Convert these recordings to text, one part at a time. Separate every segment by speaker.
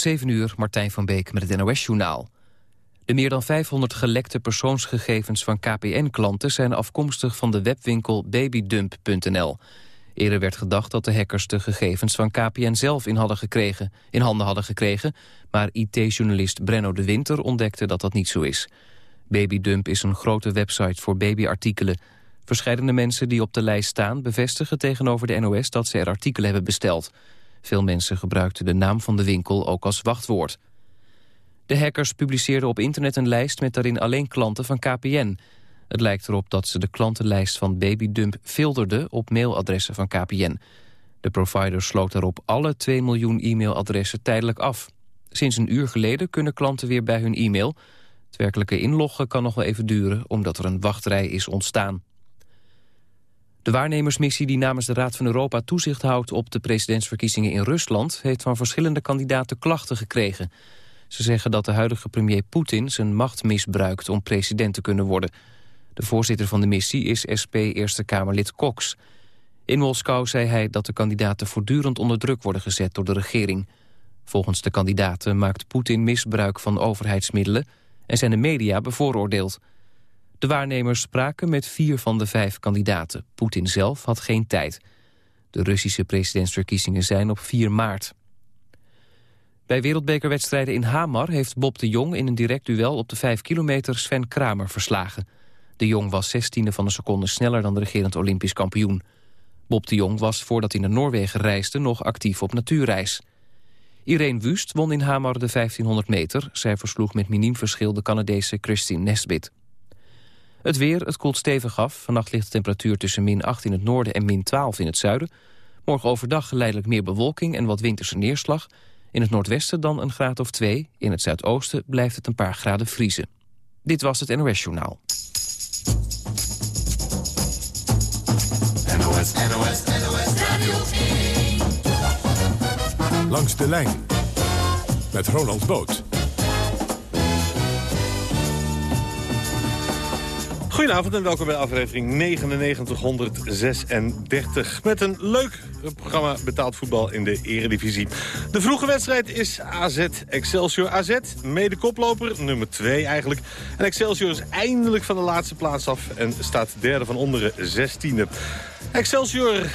Speaker 1: 7 uur, Martijn van Beek met het NOS-journaal. De meer dan 500 gelekte persoonsgegevens van KPN-klanten... zijn afkomstig van de webwinkel babydump.nl. Eerder werd gedacht dat de hackers de gegevens van KPN zelf in, hadden gekregen, in handen hadden gekregen... maar IT-journalist Brenno de Winter ontdekte dat dat niet zo is. Babydump is een grote website voor babyartikelen. Verscheidene mensen die op de lijst staan bevestigen tegenover de NOS... dat ze er artikelen hebben besteld... Veel mensen gebruikten de naam van de winkel ook als wachtwoord. De hackers publiceerden op internet een lijst met daarin alleen klanten van KPN. Het lijkt erop dat ze de klantenlijst van Babydump filterden op mailadressen van KPN. De provider sloot daarop alle 2 miljoen e-mailadressen tijdelijk af. Sinds een uur geleden kunnen klanten weer bij hun e-mail. Het werkelijke inloggen kan nog wel even duren omdat er een wachtrij is ontstaan. De waarnemersmissie die namens de Raad van Europa toezicht houdt op de presidentsverkiezingen in Rusland heeft van verschillende kandidaten klachten gekregen. Ze zeggen dat de huidige premier Poetin zijn macht misbruikt om president te kunnen worden. De voorzitter van de missie is SP-Eerste Kamerlid Cox. In Moskou zei hij dat de kandidaten voortdurend onder druk worden gezet door de regering. Volgens de kandidaten maakt Poetin misbruik van overheidsmiddelen en zijn de media bevooroordeeld. De waarnemers spraken met vier van de vijf kandidaten. Poetin zelf had geen tijd. De Russische presidentsverkiezingen zijn op 4 maart. Bij wereldbekerwedstrijden in Hamar heeft Bob de Jong... in een direct duel op de 5 kilometer Sven Kramer verslagen. De Jong was 16e van een seconde sneller dan de regerend Olympisch kampioen. Bob de Jong was voordat hij naar Noorwegen reisde nog actief op natuurreis. Irene Wust won in Hamar de 1500 meter. Zij versloeg met miniem verschil de Canadese Christine Nesbit. Het weer, het koelt stevig af. Vannacht ligt de temperatuur tussen min 8 in het noorden en min 12 in het zuiden. Morgen overdag geleidelijk meer bewolking en wat winterse neerslag. In het noordwesten dan een graad of 2. In het zuidoosten blijft het een paar graden vriezen. Dit was het NOS Journaal.
Speaker 2: NOS, NOS, NOS Radio
Speaker 3: Langs de lijn met Ronald Boot.
Speaker 4: Goedenavond en welkom bij aflevering 9936. Met een leuk programma betaald voetbal in de eredivisie. De vroege wedstrijd is AZ Excelsior. AZ, mede koploper, nummer 2 eigenlijk. En Excelsior is eindelijk van de laatste plaats af en staat derde van onderen, 16e. Excelsior uh,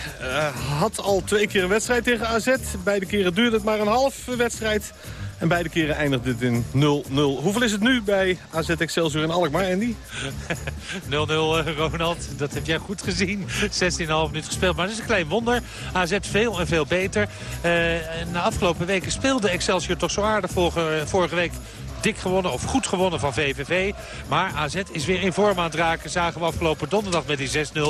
Speaker 4: had al twee keer een wedstrijd tegen AZ. Beide keren duurde het maar een half wedstrijd. En beide keren eindigt dit in 0-0. Hoeveel is het nu bij AZ Excelsior in Alkmaar, Andy?
Speaker 5: 0-0 eh, Ronald, dat heb jij goed gezien. 16,5 minuten gespeeld, maar dat is een klein wonder. AZ veel en veel beter. Uh, de afgelopen weken speelde Excelsior toch zo aardig. Vorige, vorige week dik gewonnen of goed gewonnen van VVV. Maar AZ is weer in vorm aan het raken. Zagen we afgelopen donderdag met die 6-0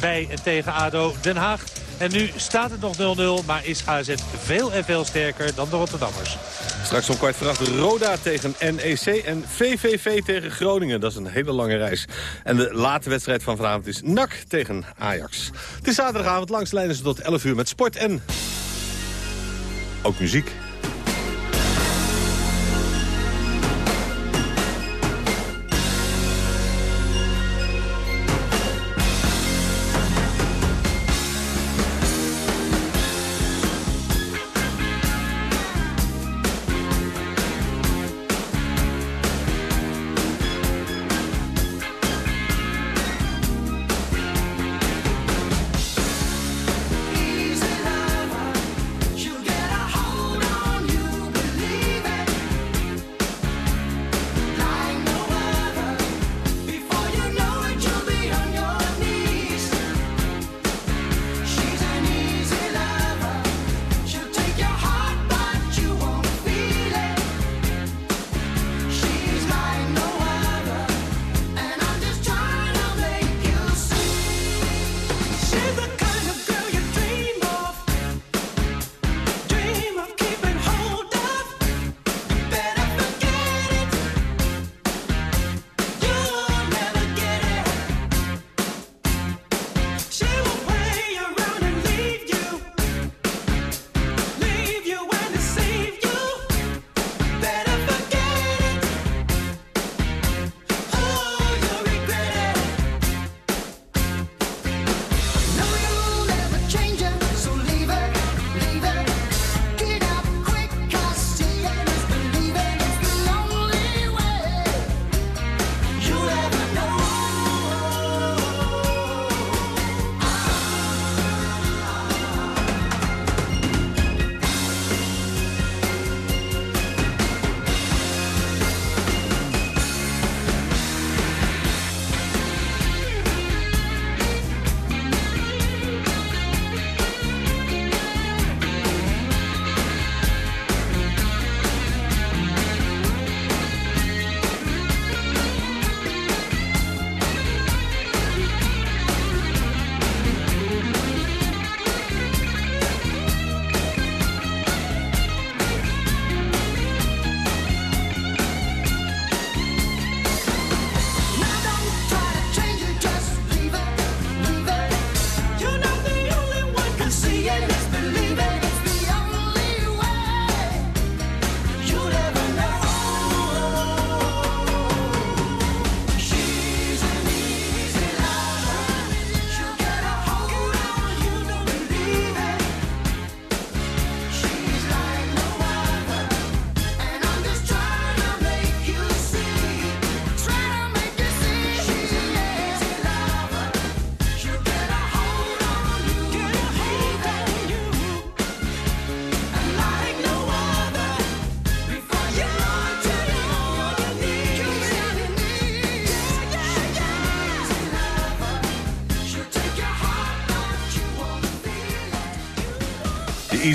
Speaker 5: bij en tegen ADO Den Haag. En nu staat het nog 0-0, maar is AZ veel en veel sterker dan de Rotterdammers.
Speaker 4: Straks om kwart voor Roda tegen NEC en VVV tegen Groningen. Dat is een hele lange reis. En de late wedstrijd van vanavond is NAC tegen Ajax. Het is zaterdagavond, langs lijnen ze tot 11 uur met sport en... ook muziek.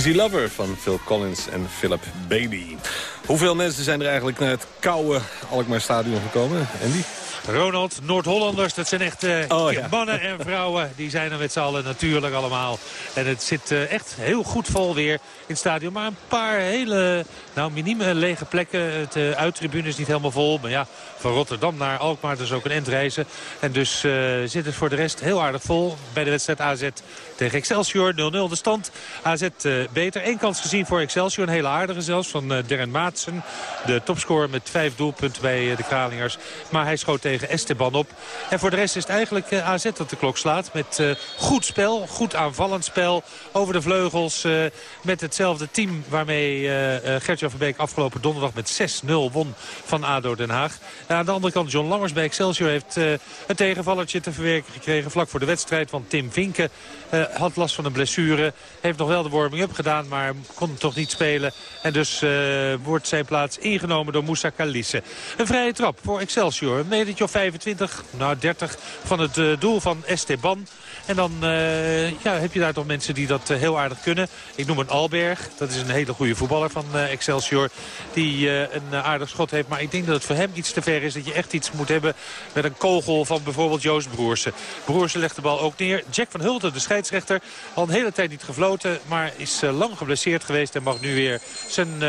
Speaker 2: Easy Lover
Speaker 4: van Phil Collins en Philip Bailey. Hoeveel mensen zijn er eigenlijk naar het koude Alkmaar Stadion gekomen, Andy?
Speaker 5: Ronald, Noord-Hollanders, dat zijn echt uh,
Speaker 4: Oh, ja.
Speaker 5: mannen en vrouwen. Die zijn er met z'n allen natuurlijk allemaal. En het zit eh, echt heel goed vol weer in het stadion. Maar een paar hele, nou minieme lege plekken. De uittribune is niet helemaal vol. Maar ja, van Rotterdam naar Alkmaar, dus ook een endreizen. En dus eh, zit het voor de rest heel aardig vol bij de wedstrijd AZ tegen Excelsior. 0-0 de stand. AZ eh, beter. Eén kans gezien voor Excelsior. Een hele aardige zelfs van eh, Darren Maatsen. De topscorer met vijf doelpunten bij eh, de Kralingers. Maar hij schoot tegen Esteban op. En voor de rest is het eigenlijk eh, AZ dat de klok slaat. Met eh, goed spel, goed aanvallend spel. Over de vleugels eh, met hetzelfde team waarmee Gert-Jan van Beek afgelopen donderdag met 6-0 won van ADO Den Haag. Aan de andere kant John Lammers bij Excelsior heeft een tegenvallertje te verwerken gekregen vlak voor de wedstrijd. Want Tim Vinken had last van een blessure. Heeft nog wel de warming-up gedaan, maar kon toch niet spelen. En dus wordt zijn plaats ingenomen door Moussa Kalisse. Een vrije trap voor Excelsior. Een of 25, nou 30 van het eh, doel van Esteban. En dan eh, ja, heb je daar toch mensen die dat eh, heel aardig kunnen. Ik noem een Alberg. Dat is een hele goede voetballer van Excelsior. Die een aardig schot heeft. Maar ik denk dat het voor hem iets te ver is. Dat je echt iets moet hebben met een kogel van bijvoorbeeld Joost Broersen. Broersen legt de bal ook neer. Jack van Hulten, de scheidsrechter. Al een hele tijd niet gefloten. Maar is lang geblesseerd geweest. En mag nu weer zijn...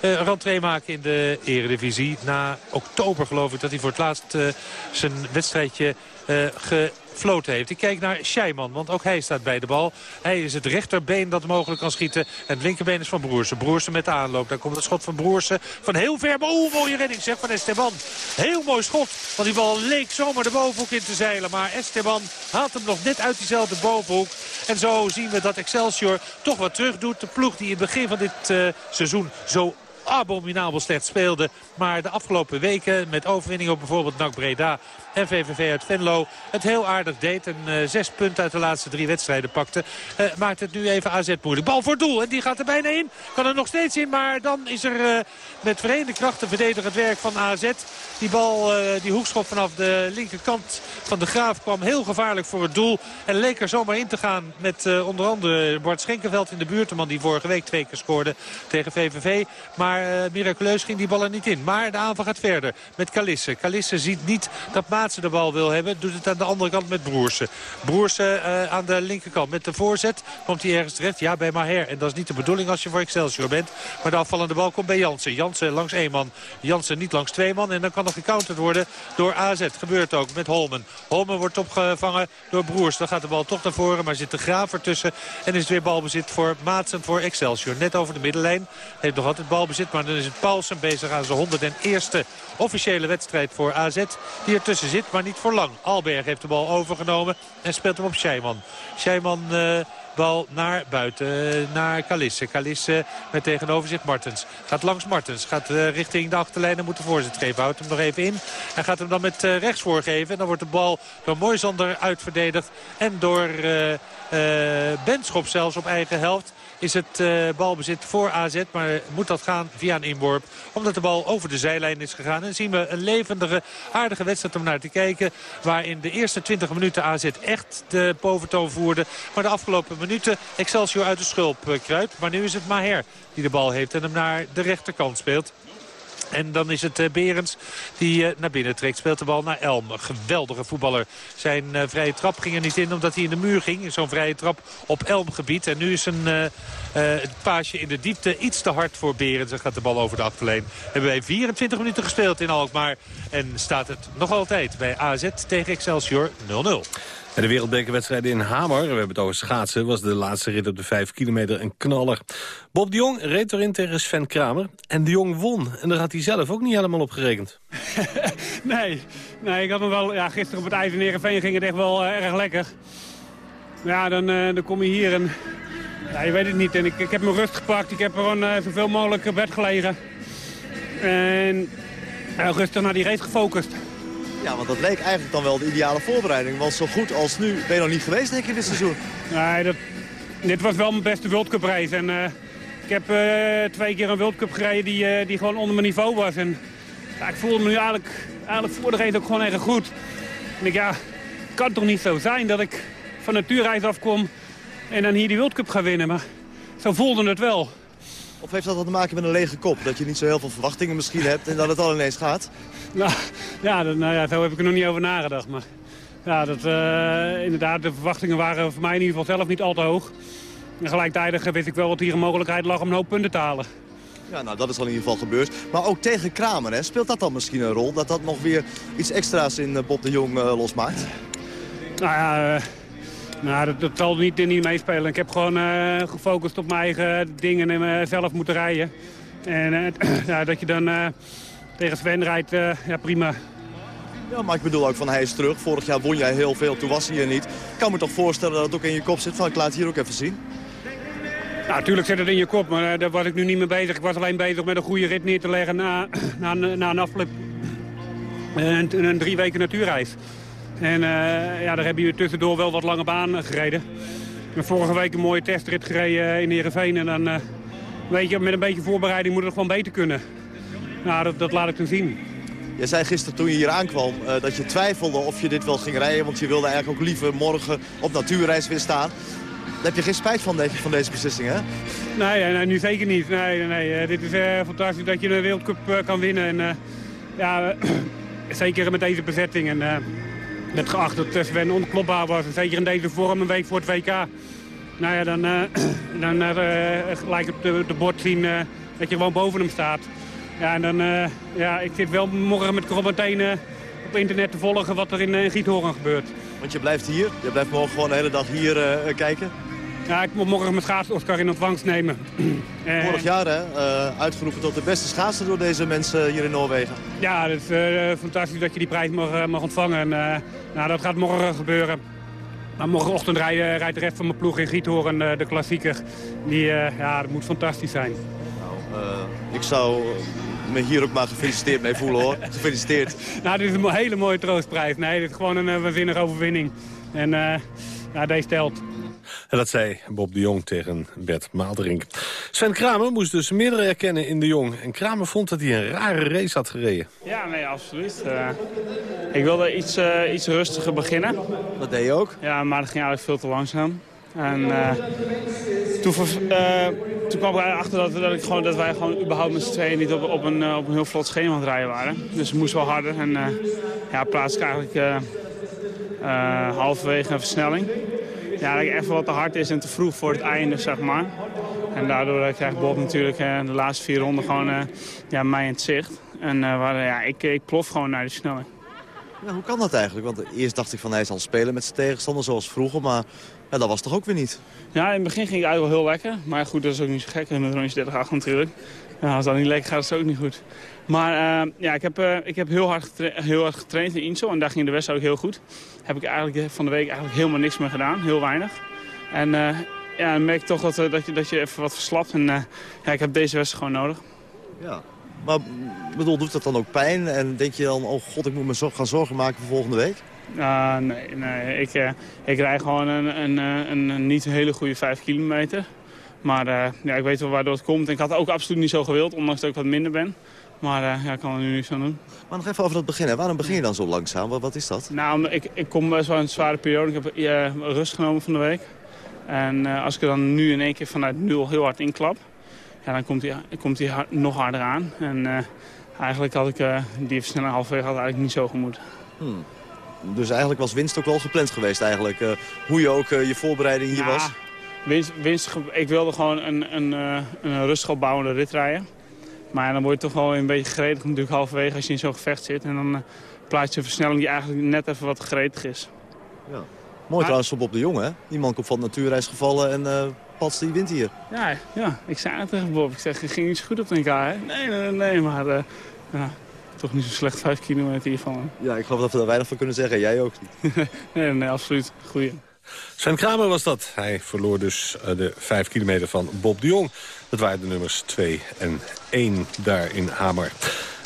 Speaker 5: eh, rentree maken in de eredivisie. Na oktober geloof ik dat hij voor het laatst eh, zijn wedstrijdje eh, gefloten heeft. Ik kijk naar Scheiman, want ook hij staat bij de bal. Hij is het rechterbeen dat mogelijk kan schieten. En het linkerbeen is van Broersen. Broersen met de aanloop. Dan komt het schot van Broersen van heel ver. Oeh, mooie redding zeg van Esteban. Heel mooi schot, want die bal leek zomaar de bovenhoek in te zeilen. Maar Esteban haalt hem nog net uit diezelfde bovenhoek. En zo zien we dat Excelsior toch wat terug doet. De ploeg die in het begin van dit seizoen zo abominabel slecht speelde. Maar de afgelopen weken met overwinning op bijvoorbeeld NAC Breda en VVV uit Venlo het heel aardig deed. En eh, zes punten uit de laatste drie wedstrijden pakte. Eh, maakt het nu even AZ moeilijk. Bal voor doel en die gaat er bijna in. Kan er nog steeds in, maar dan is er eh, met verenigde krachten verdedigend werk van AZ. Die bal, die hoekschop vanaf de linkerkant van de Graaf kwam heel gevaarlijk voor het doel. En leek er zomaar in te gaan met onder andere Bart Schenkenveld in de buurt. De man die vorige week twee keer scoorde tegen VVV. Maar miraculeus ging die bal er niet in. Maar de aanval gaat verder met Kalisse. Kalisse ziet niet dat Maatsen de bal wil hebben. Doet het aan de andere kant met Broersen. Broersen eh, aan de linkerkant met de voorzet. Komt hij ergens terecht? Ja, bij Maher. En dat is niet de bedoeling als je voor Excelsior bent. Maar de afvallende bal komt bij Jansen. Jansen langs één man. Jansen niet langs twee man. En dan kan er gecounterd worden door AZ. Gebeurt ook met Holmen. Holmen wordt opgevangen door Broers. Dan gaat de bal toch naar voren. Maar zit de Graaf ertussen. En is het weer balbezit voor Maatsen voor Excelsior. Net over de middenlijn. Heeft nog altijd balbezit. Maar dan is het Paulsen bezig aan zijn 101ste officiële wedstrijd voor AZ. Die ertussen zit, maar niet voor lang. Alberg heeft de bal overgenomen en speelt hem op Scheiman. Scheiman... eh, bal naar buiten, eh, naar Kalisse. Kalisse met tegenover zich Martens. Gaat langs Martens, gaat eh, richting de achterlijn en moet de voorzet geven. Houdt hem nog even in en gaat hem dan met rechts voorgeven. En dan wordt de bal door Moisander uitverdedigd. En door eh, Benschop zelfs op eigen helft is het eh, balbezit voor AZ. Maar moet dat gaan via een inworp. Omdat de bal over de zijlijn is gegaan. En zien we een levendige, aardige wedstrijd om naar te kijken. Waar in de eerste 20 minuten AZ echt de boventoon voerde. Maar de afgelopen minuten Excelsior uit de schulp eh, kruipt. Maar nu is het Maher die de bal heeft en hem naar de rechterkant speelt. En dan is het eh, Berends die eh, naar binnen trekt. Speelt de bal naar Elm. Geweldige voetballer. Zijn eh, vrije trap ging er niet in omdat hij in de muur ging. Zo'n vrije trap op Elmgebied. En nu is een paasje in de diepte iets te hard voor Berends. En gaat de bal over de achterlijn. Hebben wij 24 minuten gespeeld in Alkmaar. En staat het nog altijd bij AZ tegen Excelsior 0-0.
Speaker 4: En de wereldbekerwedstrijden in Hamer, we hebben het over schaatsen... was de laatste rit op de 5 kilometer een knaller. Bob de Jong reed erin tegen Sven Kramer. En de Jong won. En daar had hij zelf ook niet helemaal op gerekend.
Speaker 6: Nee, nee ik had hem wel, ja, gisteren op het ijs in ging het echt wel eh, erg lekker. Ja, dan, eh, dan kom je hier en ja, je weet het niet. En ik, ik heb mijn rust gepakt, ik heb gewoon eh, zoveel mogelijk bed gelegen. En rustig naar die race gefocust.
Speaker 7: Ja, want dat leek eigenlijk dan wel de ideale voorbereiding. Want zo goed als nu ben je nog niet geweest, denk ik, dit seizoen.
Speaker 6: Nee, dat, dit was wel mijn beste World Cup. En, eh, ik heb eh, twee keer een World Cup gereden die, eh, die gewoon onder mijn niveau was. En ja, ik voelde me nu eigenlijk, eigenlijk voor de race ook gewoon erg goed. En ik, ja, het kan toch niet zo zijn dat ik van natuurreis afkom en dan hier die World Cup ga winnen. Maar zo voelde het wel.
Speaker 7: Of heeft dat te maken met een lege kop? Dat je niet zo heel veel verwachtingen misschien hebt en dat het al ineens gaat?
Speaker 6: Nou, ja, dat, nou ja, zo heb ik er nog niet over nagedacht. Maar ja, dat, uh, inderdaad, de verwachtingen waren voor mij in ieder geval zelf niet al te hoog. En gelijktijdig wist ik wel wat hier een mogelijkheid lag om een hoop punten te halen.
Speaker 7: Ja, nou, dat is al in ieder geval gebeurd. Maar ook tegen Kramer, hè? speelt dat dan misschien een rol? Dat dat nog weer iets extra's in Bob de Jong uh, losmaakt?
Speaker 6: Nou ja, uh, nou, dat, dat, zal niet, niet meespelen. Ik heb gewoon uh, gefocust op mijn eigen dingen en zelf moeten rijden. En ja, dat je dan tegen Sven rijdt, ja prima.
Speaker 7: Ja, maar ik bedoel ook van hij is terug. Vorig jaar won jij heel veel, toen was hij er niet. Ik kan me toch voorstellen dat het ook in je kop zit van ik laat het hier ook even zien.
Speaker 6: Nou, natuurlijk zit het in je kop, maar uh, daar was ik nu niet mee bezig. Ik was alleen bezig met een goede rit neer te leggen na, na, na een afloop. Een, een drie weken natuurreis. En uh, ja, daar hebben jullie tussendoor wel wat lange baan gereden. Ik vorige week een mooie testrit gereden in Heerenveen. En dan weet je, met een beetje voorbereiding moet het gewoon beter kunnen. Nou, dat, dat laat ik toen zien.
Speaker 7: Je zei gisteren toen je hier aankwam uh, dat je twijfelde of je dit wel ging rijden. Want je wilde eigenlijk ook liever morgen op natuurreis weer staan. Daar heb je geen spijt van, denk ik, van deze beslissing, hè?
Speaker 6: Nee, nee nu zeker niet. Nee, nee, uh, dit is uh, fantastisch dat je een wereldcup kan winnen. En, ja, zeker met deze bezetting. En met geacht dat Sven onklopbaar was. Zeker in deze vorm, een week voor het WK. Nou ja, dan, dan gelijk op de, de bord zien dat je gewoon boven hem staat. Ja, en dan, ja, ik zit wel morgen met kromme op internet te volgen wat er in, Giethoorn gebeurt.
Speaker 7: Want je blijft hier? Je blijft morgen gewoon de hele dag hier kijken?
Speaker 6: Ja, ik moet morgen mijn schaats-Oscar in ontvangst nemen.
Speaker 7: Vorig jaar, hè? uitgeroepen tot de beste schaatser door deze mensen hier in Noorwegen.
Speaker 6: Ja, het is fantastisch dat je die prijs mag, mag ontvangen. En, nou, dat gaat morgen gebeuren. Maar morgenochtend rijdt, rijdt de rest van mijn ploeg in Giethoorn, de klassieker. Die, ja, dat moet fantastisch zijn.
Speaker 7: Nou, ik zou me hier ook maar gefeliciteerd mee voelen hoor. Gefeliciteerd.
Speaker 6: nou, dit is een hele mooie troostprijs. Nee, dit is gewoon een waanzinnige overwinning. En ja, deze telt.
Speaker 4: En dat zei Bob de Jong tegen Bert Maalderink. Sven Kramer moest dus meerdere herkennen in de Jong. En Kramer vond dat hij een rare race had gereden.
Speaker 8: Ja, nee, absoluut. Uh, ik wilde iets, iets rustiger beginnen.
Speaker 7: Dat deed je ook?
Speaker 8: Ja, maar dat ging eigenlijk veel te langzaam. En uh, toen, uh, toen kwam ik erachter dat, dat, ik gewoon, dat wij gewoon überhaupt met z'n tweeën niet op, op, een, uh, op een heel vlot schema aan het rijden waren. Dus het moest wel harder. En ja, plaats ik eigenlijk halverwege een versnelling. Ja, dat ik even wat te hard is en te vroeg voor het einde, zeg maar. En daardoor krijgt Bob natuurlijk de laatste vier ronden gewoon ja, mij in het zicht. En waar, ja, ik, ik plof gewoon naar de snelheid.
Speaker 7: Ja, hoe kan dat eigenlijk? Want eerst dacht ik van hij zal spelen met zijn tegenstander zoals vroeger. Maar ja, dat was toch ook weer niet?
Speaker 8: Ja, in het begin ging het eigenlijk wel heel lekker. Maar goed, dat is ook niet zo gek met rondje 30 natuurlijk. Ja, als dat niet lekker gaat, is het ook niet goed. Maar uh, ja, ik heb, uh, ik heb heel, hard heel hard getraind in Insel. En daar ging de wedstrijd ook heel goed. Heb ik eigenlijk van de week eigenlijk helemaal niks meer gedaan. Heel weinig. En uh, ja, dan merk ik toch dat, dat, je, dat je even wat verslapt. En ja, ik heb deze wedstrijd gewoon nodig.
Speaker 7: Ja, maar bedoel, doet dat dan ook pijn? En denk je dan, oh god, ik moet me zo gaan zorgen maken voor volgende week?
Speaker 8: Nee, nee. Ik, ik rijd gewoon een, een, een, een, niet hele goede 5 kilometer. Maar ja, ik weet wel waardoor het komt. En ik had het ook absoluut niet zo gewild, ondanks dat ik wat minder ben. Maar ja, ik kan er nu niks aan doen.
Speaker 7: Maar nog even over dat begin. Waarom begin je dan zo langzaam? Wat, wat is dat?
Speaker 8: Nou, ik, ik kom best wel een zware periode. Ik heb rust genomen van de week. En als ik er dan nu in één keer vanuit nul heel hard inklap... Ja, dan komt hij, komt hard, nog harder aan. En eigenlijk had ik die versnelling halverwege had eigenlijk niet zo gemoed.
Speaker 7: Hmm. Dus eigenlijk was winst ook wel gepland geweest eigenlijk. Hoe je ook je voorbereiding hier
Speaker 8: ja,
Speaker 7: was.
Speaker 8: Winst, winst, ik wilde gewoon een, een, een rustig opbouwende rit rijden. Maar dan word je toch wel een beetje gretig natuurlijk halverwege als je in zo'n gevecht zit. En dan plaats je een versnelling die eigenlijk net even wat gretig is.
Speaker 7: Ja. Mooi maar, trouwens voor Bob de Jong hè? Die man komt van de natuurreis gevallen en uh, pats die wint hier.
Speaker 8: Ja, ja, ik zei het tegen Bob. Ik zeg, je ging niet zo goed op de NK hè? Nee, nee, nee, maar... ja, toch niet zo slecht 5 kilometer hiervan.
Speaker 7: Ja, ik geloof dat we daar weinig van kunnen zeggen. Jij ook niet.
Speaker 8: nee, nee, absoluut. Goeie.
Speaker 4: Sven Kramer was dat. Hij verloor dus de 5 kilometer van Bob de Jong. Dat waren de nummers 2 en 1 daar in Hamer.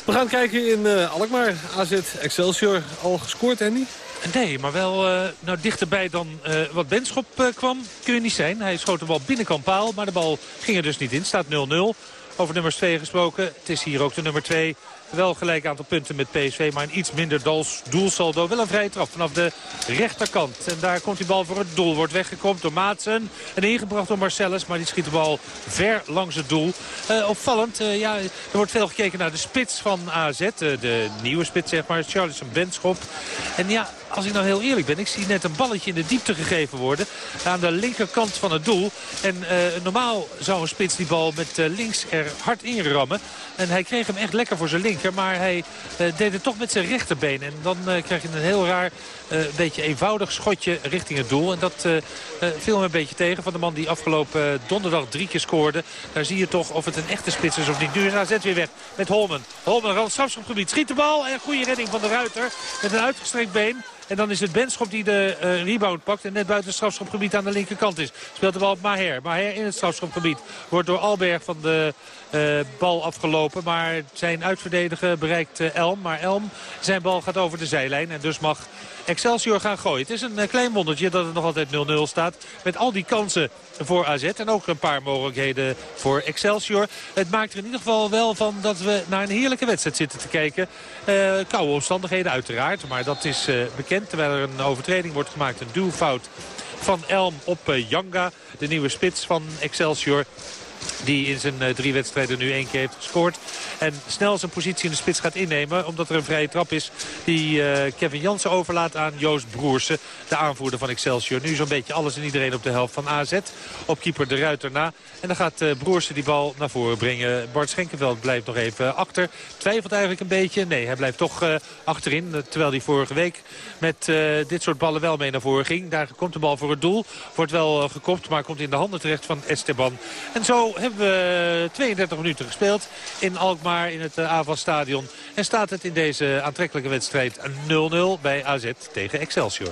Speaker 4: We gaan kijken in uh, Alkmaar. AZ Excelsior al gescoord, Andy?
Speaker 5: Nee, maar wel uh, nou, dichterbij dan uh, wat Benschop kwam. Kun je niet zijn. Hij schoot de bal binnenkant paal, maar de bal ging er dus niet in. Staat 0-0. Over nummers 2 gesproken. Het is hier ook de nummer 2. Wel gelijk aantal punten met PSV, maar een iets minder doelsaldo. Wel een vrije trap vanaf de rechterkant. En daar komt die bal voor het doel. Wordt weggekomen door Maatsen. En ingebracht door Marcellus, maar die schiet de bal ver langs het doel. Uh, opvallend, uh, ja, er wordt veel gekeken naar de spits van AZ. Uh, de nieuwe spits, zeg maar, Charlison Benschop. En ja, als ik nou heel eerlijk ben, ik zie net een balletje in de diepte gegeven worden. Aan de linkerkant van het doel. En uh, normaal zou een spits die bal met uh, links er hard inrammen. En hij kreeg hem echt lekker voor zijn linker. Maar hij uh, deed het toch met zijn rechterbeen. En dan krijg je een heel raar, beetje eenvoudig schotje richting het doel. En dat viel hem een beetje tegen van de man die afgelopen donderdag drie keer scoorde. Daar zie je toch of het een echte spits is of niet. Nu is AZ weer weg met Holmen. Holmen, rand strafschopgebied, schiet de bal. En goede redding van de Ruiter met een uitgestrekt been. En dan is het Benschop die de uh, rebound pakt. En net buiten het strafschopgebied aan de linkerkant is. Speelt de bal op Maher. Maher in het strafschopgebied. Wordt door Alberg van de uh, bal afgelopen. Maar zijn uitverdediger bereikt uh, Elm. Maar Elm, zijn bal gaat over de zijlijn. En dus mag Excelsior gaan gooien. Het is een klein wondertje dat het nog altijd 0-0 staat. Met al die kansen voor AZ. En ook een paar mogelijkheden voor Excelsior. Het maakt er in ieder geval wel van dat we naar een heerlijke wedstrijd zitten te kijken. Koude omstandigheden uiteraard. Maar dat is bekend. Terwijl er een overtreding wordt gemaakt. Een duwfout van Elm op Janga. De nieuwe spits van Excelsior. Die in zijn uh, drie wedstrijden nu één keer heeft gescoord. En snel zijn positie in de spits gaat innemen. Omdat er een vrije trap is die uh, Kevin Jansen overlaat aan Joost Broersen. De aanvoerder van Excelsior. Nu zo'n beetje alles en iedereen op de helft van AZ. Op keeper de Ruiter na. En dan gaat uh, Broersen die bal naar voren brengen. Bart Schenkenveld blijft nog even achter. Twijfelt eigenlijk een beetje. Nee, hij blijft toch achterin. Terwijl hij vorige week met dit soort ballen wel mee naar voren ging. Daar komt de bal voor het doel. Wordt wel gekopt, maar komt in de handen terecht van Esteban. En zo hebben we 32 minuten gespeeld in Alkmaar in het uh, Stadion. En staat het in deze aantrekkelijke wedstrijd 0-0 bij AZ tegen Excelsior.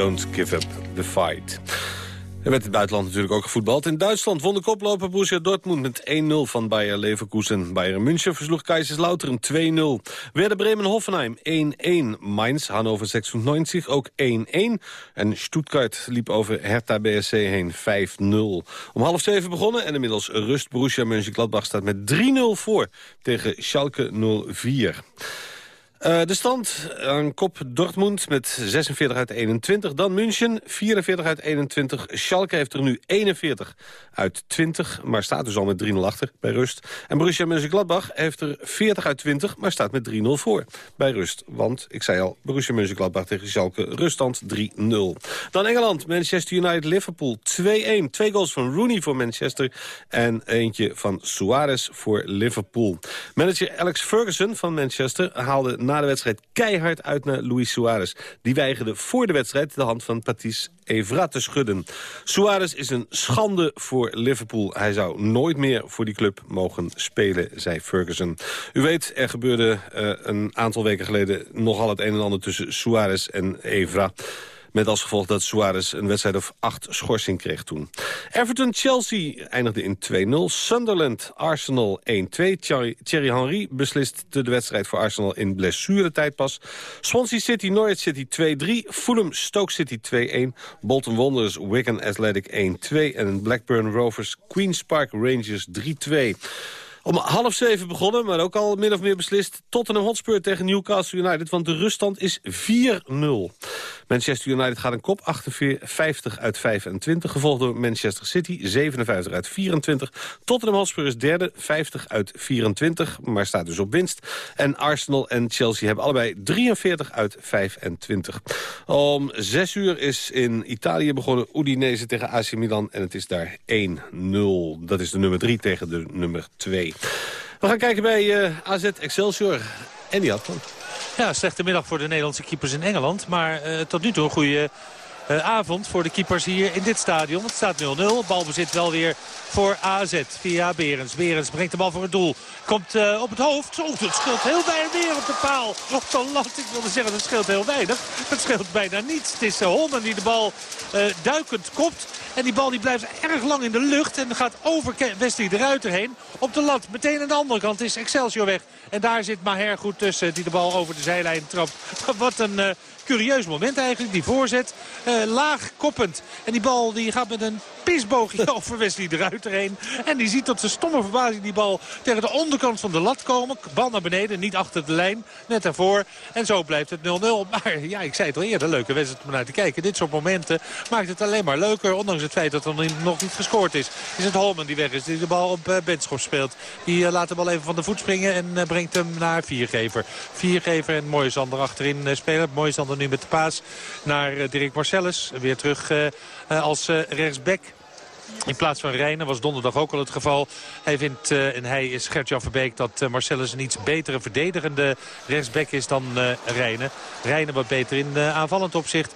Speaker 4: Don't give up the fight. Er werd in het buitenland natuurlijk ook gevoetbald. In Duitsland won de koploper Borussia Dortmund met 1-0 van Bayer Leverkusen. Bayern München versloeg Kaiserslautern 2-0. Werder Bremen-Hoffenheim 1-1. Mainz, Hannover 96 ook 1-1. En Stuttgart liep over Hertha BSC heen 5-0. Om half zeven begonnen en inmiddels rust. Borussia Mönchengladbach staat met 3-0 voor tegen Schalke 04. Uh, de stand aan kop Dortmund met 46 uit 21. Dan München, 44 uit 21. Schalke heeft er nu 41 uit 20, maar staat dus al met 3-0 achter bij rust. En Borussia Mönchengladbach heeft er 40 uit 20, maar staat met 3-0 voor bij rust. Want, ik zei al, Borussia Mönchengladbach tegen Schalke, ruststand 3-0. Dan Engeland, Manchester United-Liverpool 2-1. Twee goals van Rooney voor Manchester en eentje van Suarez voor Liverpool. Manager Alex Ferguson van Manchester haalde na de wedstrijd keihard uit naar Luis Suarez. Die weigerde voor de wedstrijd de hand van Patrice Evra te schudden. Suarez is een schande voor Liverpool. Hij zou nooit meer voor die club mogen spelen, zei Ferguson. U weet, er gebeurde uh, een aantal weken geleden nogal het een en ander tussen Suarez en Evra. Met als gevolg dat Suarez een wedstrijd of acht schorsing kreeg toen. Everton-Chelsea eindigde in 2-0. Sunderland-Arsenal 1-2. Thierry Henry beslist de wedstrijd voor Arsenal in blessuretijd pas. Swansea City-Norwich City 2-3. Fulham-Stoke City 2-1. Bolton Wanderers Wigan Athletic 1-2. En Blackburn Rovers Queen's Park Rangers 3-2. Om half zeven begonnen, maar ook al min of meer beslist... Tottenham Hotspur tegen Newcastle United, want de ruststand is 4-0. Manchester United gaat een kop, 58 uit 25. Gevolgd door Manchester City, 57 uit 24. Tottenham Hotspur is derde, 50 uit 24, maar staat dus op winst. En Arsenal en Chelsea hebben allebei 43 uit 25. Om 6 uur is in Italië begonnen Udinese tegen AC Milan. En het is daar 1-0. Dat is de nummer 3 tegen de nummer 2. We gaan kijken bij uh, AZ Excelsior. En die van.
Speaker 5: Ja, slechte middag voor de Nederlandse keepers in Engeland. Maar uh, tot nu toe een goede avond voor de keepers hier in dit stadion. Het staat 0-0. Balbezit wel weer voor AZ via Berens. Berens brengt de bal voor het doel. Komt uh, op het hoofd. Zo, dat scheelt heel weinig meer op de paal. Op de lat. Ik wilde zeggen, dat scheelt heel weinig. Dat scheelt bijna niets. Het is Holman die de bal uh, duikend kopt. En die bal die blijft erg lang in de lucht. En gaat over Wesley de Ruiter heen. Op de lat. Meteen aan de andere kant is Excelsior weg. En daar zit Maher goed tussen. Die de bal over de zijlijn trapt. Wat een curieus moment eigenlijk. Die voorzet. Laag koppend. En die bal die gaat met een pisboogje over Wesley de Ruiter. En die ziet tot zijn stomme verbazing die bal tegen de onderkant van de lat komen. Bal naar beneden, niet achter de lijn. Net daarvoor. En zo blijft het 0-0. Maar ja, ik zei het al eerder. Leuke wedstrijd om naar te kijken. Dit soort momenten maakt het alleen maar leuker. Ondanks het feit dat er nog niet gescoord is. Is het Holman die weg is. Die de bal op uh, Benschop speelt. Die uh, laat de bal even van de voet springen. En uh, brengt hem naar Viergever. Viergever en Mooisander achterin spelen. Mooisander nu met de paas naar Dirk Marcellus. Weer terug als rechtsback. In plaats van Rijnen was donderdag ook al het geval. Hij vindt, uh, en hij is Gert-Jan Verbeek, dat uh, Marcellus een iets betere verdedigende rechtsback is dan uh. Rijnen wat beter in aanvallend opzicht.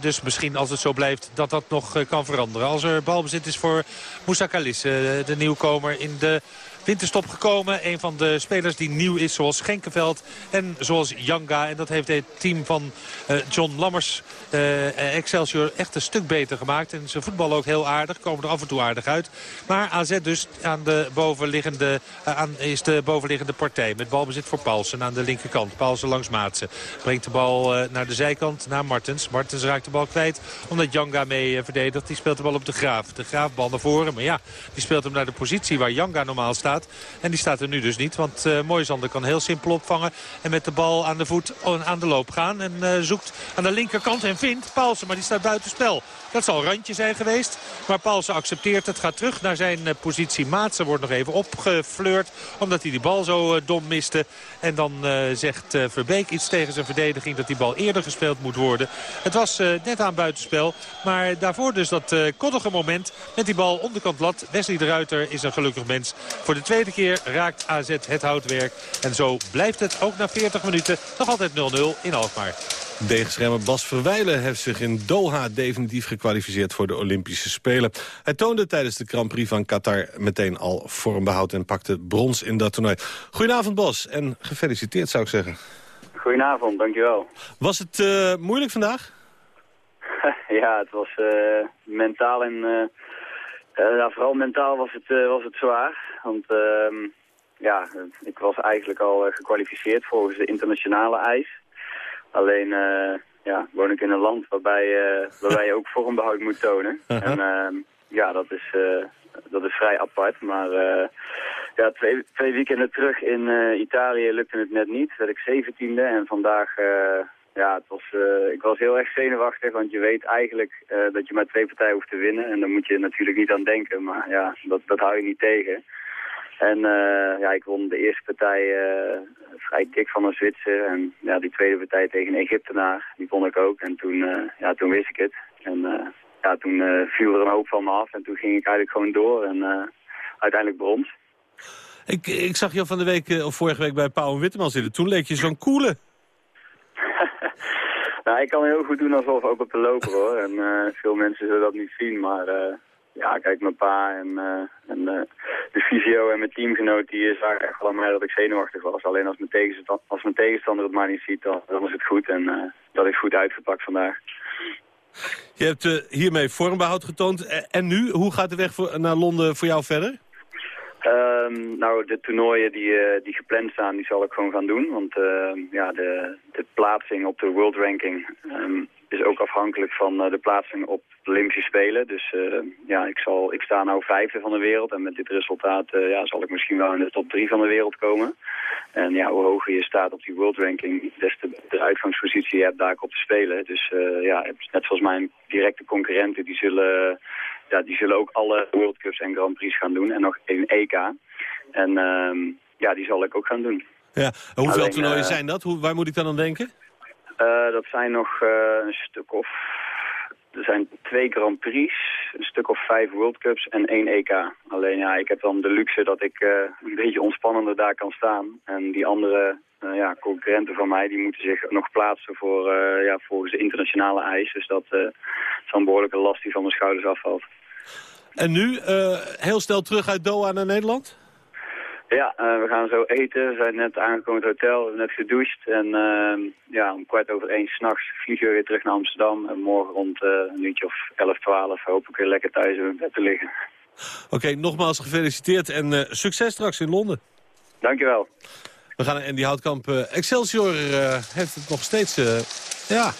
Speaker 5: dus misschien als het zo blijft dat dat nog kan veranderen. Als er balbezit is voor Moussa Kalis, de nieuwkomer in de winterstop gekomen. Een van de spelers die nieuw is zoals Schenkenveld en zoals Janga. En dat heeft het team van uh, John Lammers, uh, Excelsior, echt een stuk beter gemaakt. En ze voetballen ook heel aardig, komen er af en toe aardig uit. Maar AZ dus aan de bovenliggende, uh, aan, is de bovenliggende partij. Met balbezit voor Paulsen aan de linkerkant. Paulsen langs Maatsen. Brengt de bal naar de zijkant, naar Martens. Martens raakt de bal kwijt, omdat Janga mee verdedigt. Die speelt de bal op de Graaf. De Graaf bal naar voren, maar ja, die speelt hem naar de positie waar Janga normaal staat. En die staat er nu dus niet. Want uh, kan heel simpel opvangen. En met de bal aan de voet aan de loop gaan. En uh, zoekt aan de linkerkant en vindt Paulsen. Maar die staat buiten spel. Dat zal randje zijn geweest. Maar Paulsen accepteert het. Gaat terug naar zijn uh, positie. Maatsen wordt nog even opgefleurd. Omdat hij die bal zo dom miste. En dan zegt Verbeek iets tegen zijn verdediging. Dat die bal eerder gespeeld moet worden. Het was net aan buitenspel. Maar daarvoor dus dat koddige moment. Met die bal onderkant lat. Wesley de Ruiter is een gelukkig mens. Voor de tweede keer raakt AZ het houtwerk. En zo blijft het ook na 40 minuten nog altijd 0-0 in Alkmaar.
Speaker 4: Degenschermer Bas Verwijlen heeft zich in Doha definitief gekwalificeerd voor de Olympische Spelen. Hij toonde tijdens de Grand Prix van Qatar meteen al vormbehoud en pakte brons in dat toernooi. Goedenavond Bas en gefeliciteerd zou ik zeggen.
Speaker 9: Goedenavond, dankjewel.
Speaker 4: Was het uh, moeilijk vandaag?
Speaker 9: ja, het was uh, mentaal en... Uh, ja, vooral mentaal was het, was het zwaar. Want ehm, ja, ik was eigenlijk al gekwalificeerd volgens de internationale eis. Alleen ja, woon ik in een land waarbij, waarbij je ook vormbehoud moet tonen. en ehm, ja, dat is, dat is vrij apart. Maar ja, twee, twee weekenden terug in Italië lukte het net niet. Werd ik zeventiende en vandaag, ja, het was, uh, ik was heel erg zenuwachtig. Want je weet eigenlijk dat je maar twee partijen hoeft te winnen. En daar moet je natuurlijk niet aan denken. Maar ja, dat, dat hou je niet tegen. En ja, ik won de eerste partij vrij dik van een Zwitser. En ja, die tweede partij tegen een Egyptenaar, die won ik ook. En toen, ja, toen wist ik het. En ja, toen viel er een hoop van me af. En toen ging ik eigenlijk gewoon door. En uiteindelijk brons.
Speaker 4: Ik, ik zag je van de week, of vorige week bij Pauw en Witteman zitten. Toen leek je zo'n coole.
Speaker 9: nou, ik kan heel goed doen alsof ook op de loper hoor. En veel mensen zullen dat niet zien, maar ja, kijk, mijn pa en, uh, en de fysio en mijn teamgenoot, die zagen echt wel aan mij dat ik zenuwachtig was. Alleen als mijn tegenstander, mijn tegenstander het maar niet ziet, dan, dan is het goed. En dat is goed uitgepakt vandaag.
Speaker 4: Je hebt hiermee vormbehoud getoond. En nu, hoe gaat de weg naar Londen voor jou verder?
Speaker 9: Um, nou, de toernooien die, uh, die gepland staan, die zal ik gewoon gaan doen. Want uh, ja, de, de plaatsing op de world ranking um, is ook afhankelijk van uh, de plaatsing op de Olympische Spelen. Dus ja, ik, zal, ik sta nou vijfde van de wereld. En met dit resultaat ja, zal ik misschien wel in de top drie van de wereld komen. En ja, hoe hoger je staat op die world ranking, des te de uitgangspositie je hebt daar op te spelen. Dus ja, net zoals mijn directe concurrenten, die zullen ja, die zullen ook alle World Cups en Grand Prix gaan doen. En nog een EK. En uh, ja, die zal ik ook gaan doen.
Speaker 4: Ja, hoeveel Alleen, toernooien uh, zijn dat? Hoe, waar moet ik dan aan denken?
Speaker 9: Uh, dat zijn nog uh, een stuk of... Er zijn twee Grand Prix, een stuk of vijf World Cups en één EK. Alleen ja, ik heb dan de luxe dat ik een beetje ontspannender daar kan staan. En die andere uh, ja, concurrenten van mij die moeten zich nog plaatsen voor, uh, ja, volgens de internationale eis. Dus dat uh, is een behoorlijke last die van mijn schouders afvalt.
Speaker 4: En nu uh, heel snel terug uit Doha naar Nederland?
Speaker 9: Ja, uh, we gaan zo eten. We zijn net aangekomen in het hotel, we hebben net gedoucht. En uh, ja, om kwart over één s'nachts vliegen we weer terug naar Amsterdam. En morgen rond een uurtje of 11, 12 hoop ik weer lekker thuis in bed te liggen.
Speaker 4: Oké, okay, nogmaals gefeliciteerd en succes straks in Londen.
Speaker 9: Dankjewel.
Speaker 4: We gaan naar Andy Houtkamp. Excelsior heeft het nog steeds ja,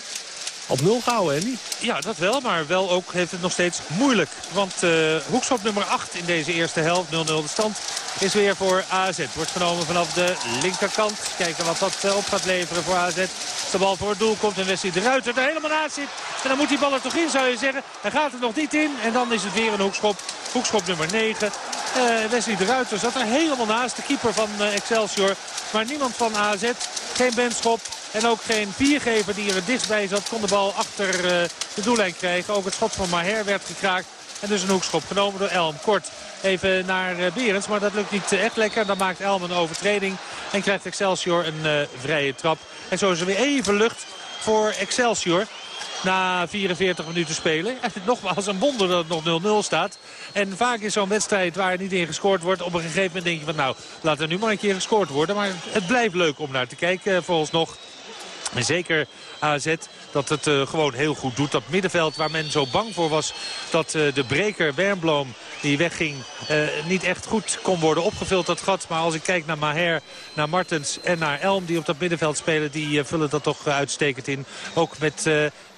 Speaker 4: op nul gehouden, Andy.
Speaker 5: Ja, dat wel, maar wel ook heeft het nog steeds moeilijk. Want uh, hoekschop nummer 8 in deze eerste helft, 0-0 de stand, is weer voor AZ. Wordt genomen vanaf de linkerkant. Kijken wat dat uh, op gaat leveren voor AZ. Als de bal voor het doel komt en Wesley de Ruiter er helemaal naast zit. En dan moet die bal er toch in, zou je zeggen. Hij gaat er nog niet in en dan is het weer een hoekschop. Hoekschop nummer 9. Uh, Wesley de Ruiter zat er helemaal naast. De keeper van Excelsior. Maar niemand van AZ. Geen benschop. En ook geen viergever die er het dichtstbij zat. Kon de bal achter uh, de doellijn krijgen. Ook het schot van Maher werd gekraakt. En dus een hoekschop genomen door Elm. Kort even naar uh, Berends. Maar dat lukt niet echt lekker. Dan maakt Elm een overtreding. En krijgt Excelsior een uh, vrije trap. En zo is er weer even lucht voor Excelsior na 44 minuten spelen. Is nogmaals een wonder dat het nog 0-0 staat. En vaak is zo'n wedstrijd waar niet in gescoord wordt... op een gegeven moment denk je van nou, laat er nu maar een keer gescoord worden. Maar het blijft leuk om naar te kijken volgens nog. En zeker AZ dat het uh, gewoon heel goed doet. Dat middenveld waar men zo bang voor was dat uh, de breker Wernbloem die wegging niet echt goed kon worden opgevuld dat gat. Maar als ik kijk naar Maher, naar Martens en naar Elm die op dat middenveld spelen... die vullen dat toch uitstekend in. Ook met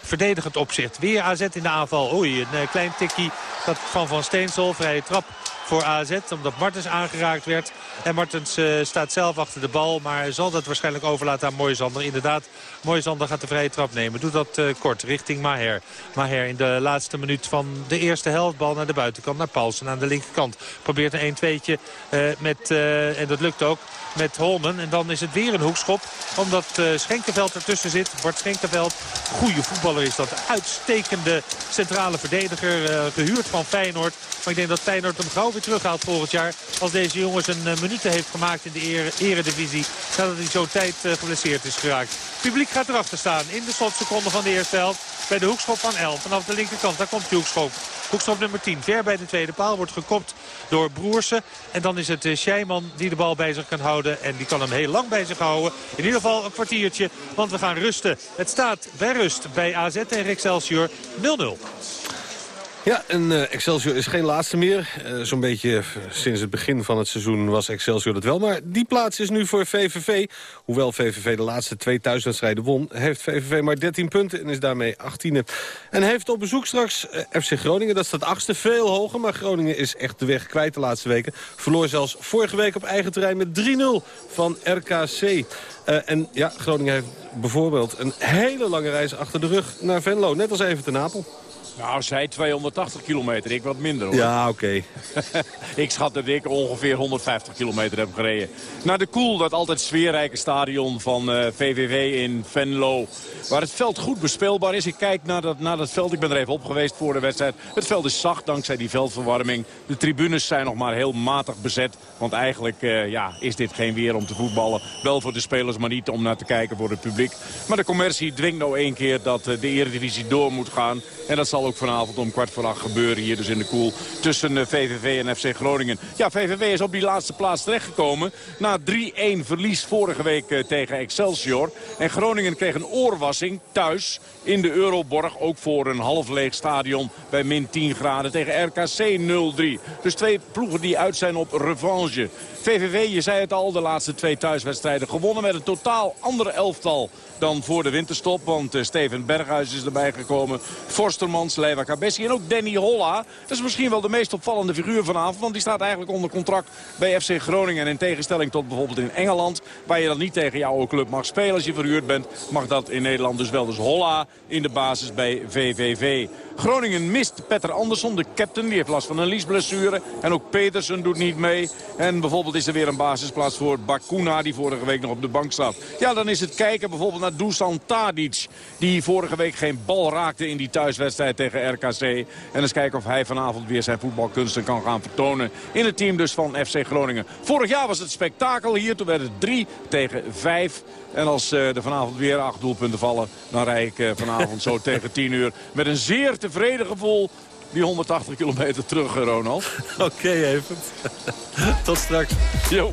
Speaker 5: verdedigend opzicht. Weer AZ in de aanval. Oei, een klein tikkie dat van Van Steensel. Vrije trap voor AZ. Omdat Martens aangeraakt werd. En Martens uh, staat zelf achter de bal. Maar zal dat waarschijnlijk overlaten aan Moisander. Inderdaad, Moisander gaat de vrije trap nemen. Doet dat uh, kort richting Maher. Maher in de laatste minuut van de eerste helft. Bal naar de buitenkant, naar Paulsen aan de linkerkant. Probeert een 1-2'tje uh, met, en dat lukt ook, met Holmen. En dan is het weer een hoekschop. Omdat Schenkenveld ertussen zit. Bart Schenkenveld, goede voetballer is dat. Uitstekende centrale verdediger. gehuurd van Feyenoord. Maar ik denk dat Feyenoord hem gauw weer terughaalt volgend jaar. Als deze jongens een uh, minuten heeft gemaakt in de eredivisie. Nadat hij zo tijd geblesseerd is geraakt. Publiek gaat erachter staan in de slotseconde van de eerste helft. Bij de hoekschop van El. Vanaf de linkerkant, daar komt de hoekschop. Hoekschop nummer 10. Ver bij de tweede paal. Wordt gekopt door Broersen. En dan is het Scheiman die de bal bij zich kan houden. En die kan hem heel lang bij zich houden. In ieder geval een kwartiertje. Want we gaan rusten. Het staat bij rust bij AZ tegen Excelsior 0-0.
Speaker 4: Ja, en uh, Excelsior is geen laatste meer. Uh, Zo'n beetje uh, sinds het begin van het seizoen was Excelsior dat wel. Maar die plaats is nu voor VVV. Hoewel VVV de laatste twee thuiswedstrijden won... heeft VVV maar 13 punten en is daarmee 18e. En heeft op bezoek straks FC Groningen. Dat staat achtste, veel hoger. Maar Groningen is echt de weg kwijt de laatste weken. Verloor zelfs vorige week op eigen terrein met 3-0 van RKC. en ja, Groningen heeft bijvoorbeeld een hele lange reis achter de rug naar Venlo. Net als even te Napel.
Speaker 10: Nou, zij 280 kilometer, ik wat minder hoor.
Speaker 4: Ja, oké.
Speaker 10: ik schat dat ik ongeveer 150 kilometer heb gereden. Naar de Koel, dat altijd sfeerrijke stadion van uh, eh, VVV in Venlo. Waar het veld goed bespeelbaar is. Ik kijk naar dat, naar dat veld, ik ben er even op geweest voor de wedstrijd. Het veld is zacht dankzij die veldverwarming. De tribunes zijn nog maar heel matig bezet. Want eigenlijk uh, ja, is dit geen weer om te voetballen. Wel voor de spelers, maar niet om naar te kijken voor het publiek. Maar de commercie dwingt nou één keer dat uh, de eredivisie door moet gaan. En dat zal ook vanavond om kwart voor acht gebeuren hier dus in de koel tussen VVV eh, en FC Groningen. Ja, VVV is op die laatste plaats terechtgekomen na 3-1 verlies vorige week eh, tegen Excelsior. En Groningen kreeg een oorwassing thuis in de Euroborg. Ook voor een half leeg stadion bij min 10 graden tegen RKC 0-3. Dus twee ploegen die uit zijn op revanche. VVV, je zei het al, de laatste twee thuiswedstrijden gewonnen met een totaal andere elftal dan voor de winterstop. Want uh, Steven Berghuis is erbij gekomen. Forstermans, Leiva Cabessi en ook Danny Holla. Dat is misschien wel de meest opvallende figuur vanavond. Want die staat eigenlijk onder contract bij FC Groningen. En in tegenstelling tot bijvoorbeeld in Engeland. Waar je dan niet tegen jouw club mag spelen als je verhuurd bent. Mag dat in Nederland dus wel. Dus Holla in de basis bij VVV. Groningen mist Petter Andersson, de captain. Die heeft last van een liesblessure. En ook Petersen doet niet mee. En bijvoorbeeld is er weer een basisplaats voor Bakuna... die vorige week nog op de bank staat. Ja, dan is het kijken bijvoorbeeld naar Dusan Tadic... die vorige week geen bal raakte in die thuiswedstrijd tegen RKC. En eens kijken of hij vanavond weer zijn voetbalkunsten kan gaan vertonen... in het team dus van FC Groningen. Vorig jaar was het spektakel hier. Toen werd het 3 tegen 5. En als uh, er vanavond weer acht doelpunten vallen... dan rijd ik uh, vanavond zo tegen 10 uur met een zeer tevreden gevoel die 180 kilometer terug, Ronald.
Speaker 4: Oké, okay, even. Tot straks.
Speaker 10: Jo.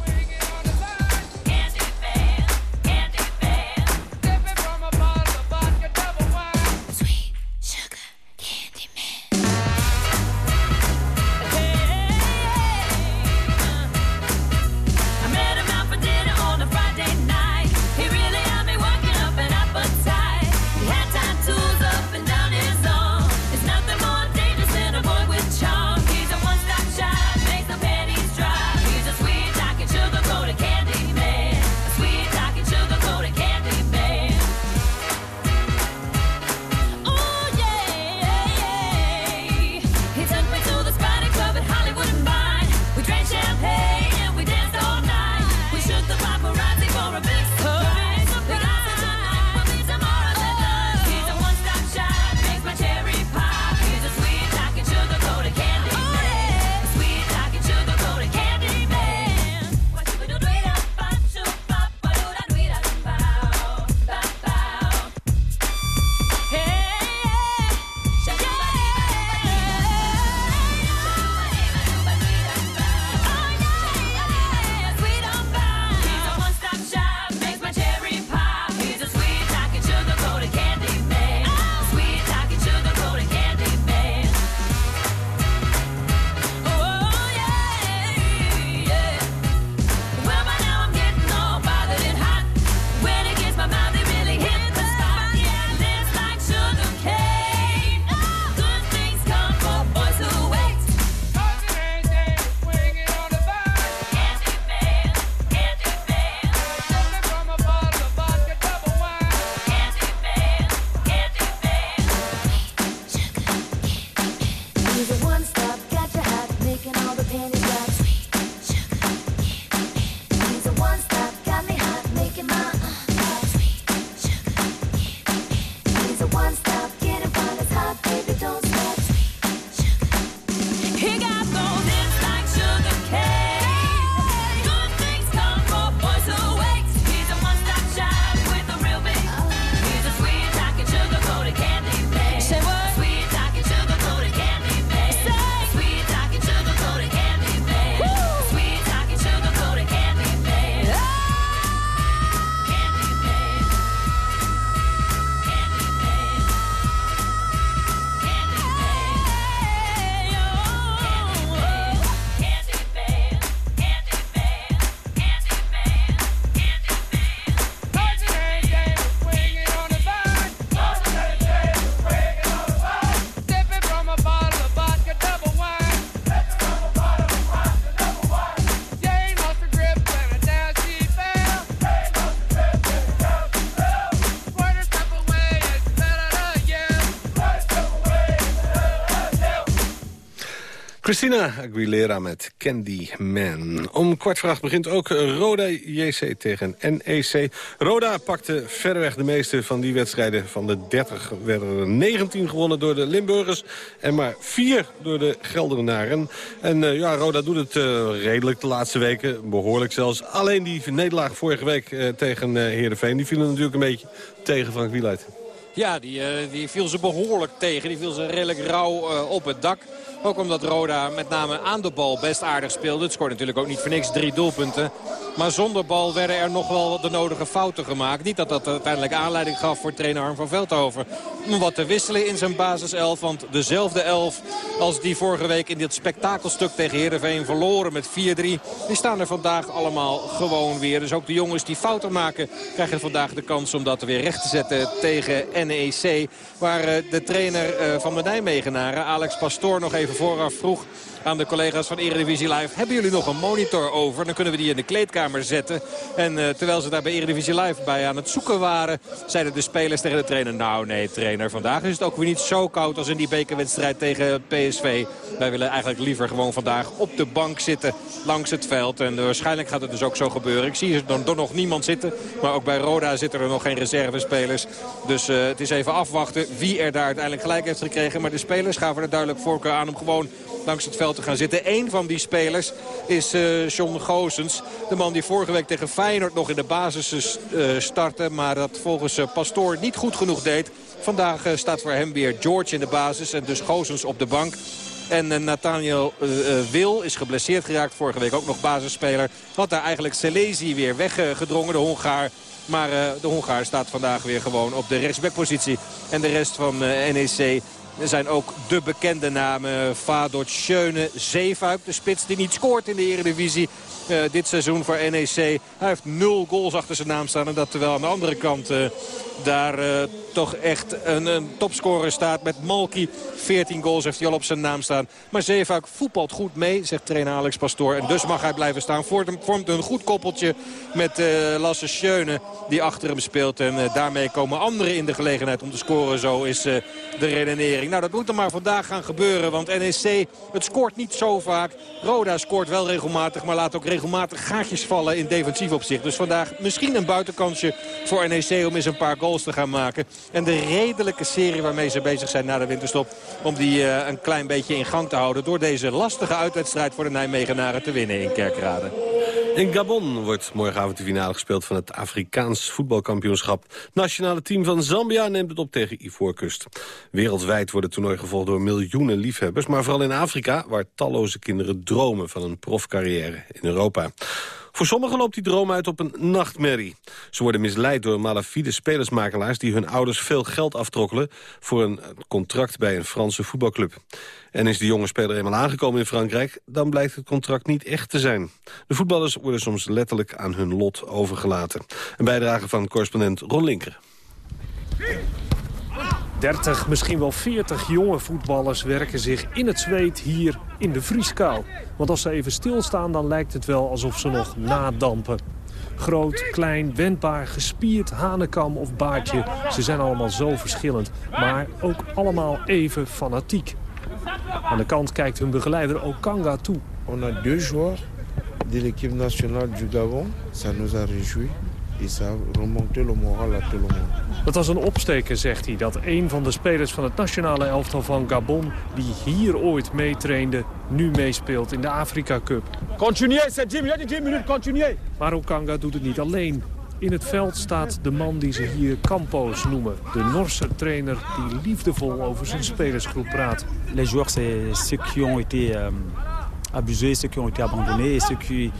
Speaker 4: Christina Aguilera met Candy Man. Om kwart begint ook Roda JC tegen NEC. Roda pakte verreweg de meeste van die wedstrijden. Van de 30 werden er 19 gewonnen door de Limburgers. En maar 4 door de Geldernaren. En uh, ja, Roda doet het uh, redelijk de laatste weken. Behoorlijk zelfs. Alleen die nederlaag vorige week uh, tegen Heerenveen... die vielen natuurlijk een beetje tegen Frank Wieluid.
Speaker 11: Ja, die, die viel ze behoorlijk tegen. Die viel ze redelijk rauw op het dak. Ook omdat Roda met name aan de bal best aardig speelde. Het scoort natuurlijk ook niet voor niks drie doelpunten. Maar zonder bal werden er nog wel de nodige fouten gemaakt. Niet dat dat uiteindelijk aanleiding gaf voor trainer Arm van Veldhoven. Om wat te wisselen in zijn basiself. Want dezelfde elf als die vorige week in dit spektakelstuk tegen Heerenveen verloren met 4-3. Die staan er vandaag allemaal gewoon weer. Dus ook de jongens die fouten maken krijgen vandaag de kans om dat weer recht te zetten tegen NEC. Waar de trainer van de Nijmegenaren, Alex Pastoor, nog even vooraf vroeg aan de collega's van Eredivisie Live. Hebben jullie nog een monitor over? Dan kunnen we die in de kleedkamer zetten. En uh, terwijl ze daar bij Eredivisie Live bij aan het zoeken waren... zeiden de spelers tegen de trainer... nou nee trainer, vandaag is het ook weer niet zo koud als in die bekerwedstrijd tegen PSV. Wij willen eigenlijk liever gewoon vandaag op de bank zitten langs het veld. En uh, waarschijnlijk gaat het dus ook zo gebeuren. Ik zie er dan nog niemand zitten. Maar ook bij Roda zitten er nog geen reservespelers. Dus uh, het is even afwachten wie er daar uiteindelijk gelijk heeft gekregen. Maar de spelers gaven er duidelijk voorkeur aan om gewoon langs het veld te gaan zitten. Eén van die spelers is uh, John Goosens. De man die vorige week tegen Feyenoord nog in de basis uh, startte. Maar dat volgens uh, Pastoor niet goed genoeg deed. Vandaag staat voor hem weer George in de basis. En dus Goosens op de bank. En Nathaniel Wil is geblesseerd geraakt. Vorige week ook nog basisspeler. Had daar eigenlijk Selezi weer weggedrongen, de Hongaar. Maar de Hongaar staat vandaag weer gewoon op de rechtsbackpositie. En de rest van NEC er zijn ook de bekende namen. Fadot Schöne, Zeefuik, de spits die niet scoort in de Eredivisie. Uh, dit seizoen voor NEC. Hij heeft nul goals achter zijn naam staan. En dat terwijl aan de andere kant uh, daar uh, toch echt een, topscorer staat. Met Malky. 14 goals heeft hij al op zijn naam staan. Maar Zeefuik voetbalt goed mee, zegt trainer Alex Pastoor. En dus mag hij blijven staan. Vormt, een goed koppeltje met Lasse Schöne die achter hem speelt. En daarmee komen anderen in de gelegenheid om te scoren. Zo is de redenering. Nou, dat moet er maar vandaag gaan gebeuren. Want NEC, het scoort niet zo vaak. Roda scoort wel regelmatig, maar laat ook regelmatig gaatjes vallen in defensief opzicht. Dus vandaag misschien een buitenkansje voor NEC om eens een paar goals te gaan maken. En de redelijke serie waarmee ze bezig zijn na de winterstop... om die uh, een klein beetje in gang te houden... door deze lastige uitwedstrijd voor de Nijmegenaren te winnen in Kerkrade.
Speaker 4: In Gabon wordt morgenavond de finale gespeeld van het Afrikaans voetbalkampioenschap. Nationale team van Zambia neemt het op tegen Ivoorkust. Wereldwijd wordt het toernooi gevolgd door miljoenen liefhebbers... maar vooral in Afrika, waar talloze kinderen dromen van een profcarrière in Europa. Voor sommigen loopt die droom uit op een nachtmerrie. Ze worden misleid door malafide spelersmakelaars... die hun ouders veel geld aftrokkelen... voor een contract bij een Franse voetbalclub. En is de jonge speler eenmaal aangekomen in Frankrijk... dan blijkt het contract niet echt te zijn. De voetballers worden soms letterlijk aan hun lot overgelaten. Een bijdrage van correspondent Ron Linker.
Speaker 12: 30, misschien wel 40 jonge voetballers werken zich in het zweet hier in de vrieskou. Want als ze even stilstaan, dan lijkt het wel alsof ze nog nadampen. Groot, klein, wendbaar, gespierd, hanekam of baardje. Ze zijn allemaal zo verschillend, maar ook allemaal even fanatiek. Aan de kant kijkt hun begeleider Okanga toe.
Speaker 13: On a deux joueurs de l'équipe nationale du Gabon. Ça nous a réjouis.
Speaker 12: Het was een opsteken, zegt hij, dat een van de spelers van het nationale elftal van Gabon... die hier ooit meetrainde, nu meespeelt in de Afrika Cup.
Speaker 14: Continuez, c'est 10 minuten, 10 minuten, continuez.
Speaker 12: Maar Okanga doet het niet alleen. In het veld staat de man die ze hier Campos noemen. De Norse trainer die liefdevol over zijn spelersgroep praat.
Speaker 15: Les joueurs, c'est ceux qui ont été euh, abusés, ceux qui ont été abandonnés... et ceux qui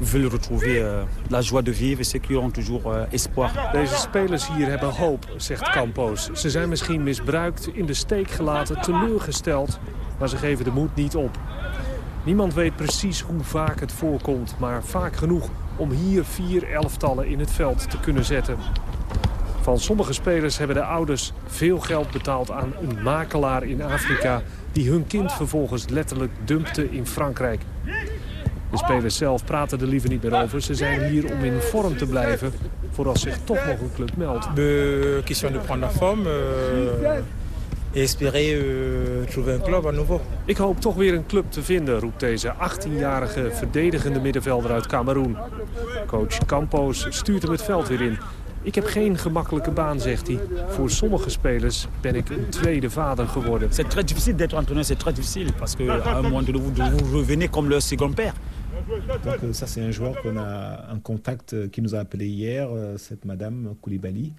Speaker 15: veulent retrouver uh, la joie de vivre et ceux qui ont toujours uh, espoir.
Speaker 12: Deze spelers hier hebben hoop, zegt Campos. Ze zijn misschien misbruikt, in de steek gelaten, teleurgesteld, maar ze geven de moed niet op. Niemand weet precies hoe vaak het voorkomt, maar vaak genoeg om hier vier elftallen in het veld te kunnen zetten. Van sommige spelers hebben de ouders veel geld betaald aan een makelaar in Afrika... die hun kind vervolgens letterlijk dumpte in Frankrijk. De spelers zelf praten er liever niet meer over. Ze zijn hier om in vorm te blijven voor als zich toch nog een club meldt.
Speaker 16: De question de prendre la forme. Euh,
Speaker 13: et espérer euh, trouver un club à nouveau.
Speaker 12: Ik hoop toch weer een club te vinden, roept deze 18-jarige verdedigende middenvelder uit Cameroen. Coach Campos stuurt hem het veld weer in. Ik heb geen gemakkelijke baan, zegt hij. Voor sommige spelers ben ik een tweede vader geworden.
Speaker 15: C'est très difficile d'être entraîneur, c'est très difficile parce que à un moment donné vous, vous revenez comme le second père.
Speaker 16: Donc euh, ça c'est un joueur qu'on a un contact euh, qui nous a appelé hier, euh, cette madame Koulibaly,